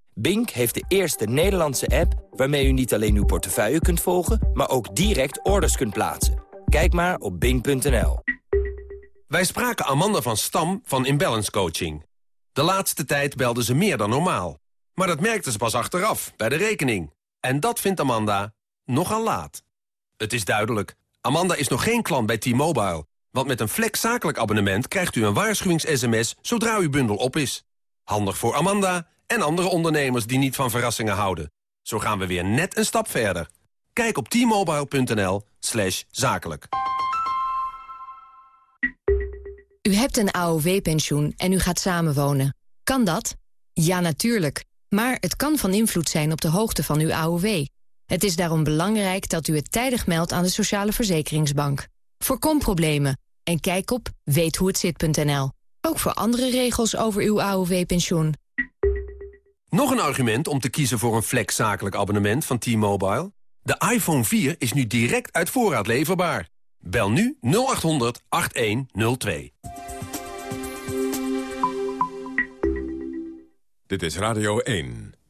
Bink heeft de eerste Nederlandse app waarmee u niet alleen uw portefeuille kunt volgen... maar ook direct orders kunt plaatsen. Kijk maar op bink.nl. Wij spraken Amanda van Stam van Imbalance Coaching. De laatste tijd belde ze meer dan normaal. Maar dat merkte ze pas achteraf, bij de rekening. En dat vindt Amanda nogal laat. Het is duidelijk, Amanda is nog geen klant bij T-Mobile. Want met een flex zakelijk abonnement krijgt u een waarschuwings-sms zodra uw bundel op is. Handig voor Amanda en andere ondernemers die niet van verrassingen houden. Zo gaan we weer net een stap verder. Kijk op t-mobile.nl slash zakelijk. U hebt een AOW-pensioen en u gaat samenwonen. Kan dat? Ja, natuurlijk. Maar het kan van invloed zijn op de hoogte van uw AOW. Het is daarom belangrijk dat u het tijdig meldt aan de Sociale Verzekeringsbank. Voorkom problemen en kijk op weethoehetzit.nl. Ook voor andere regels over uw AOW-pensioen. Nog een argument om te kiezen voor een flex zakelijk abonnement van T-Mobile? De iPhone 4 is nu direct uit voorraad leverbaar. Bel nu 0800 8102. Dit is Radio 1.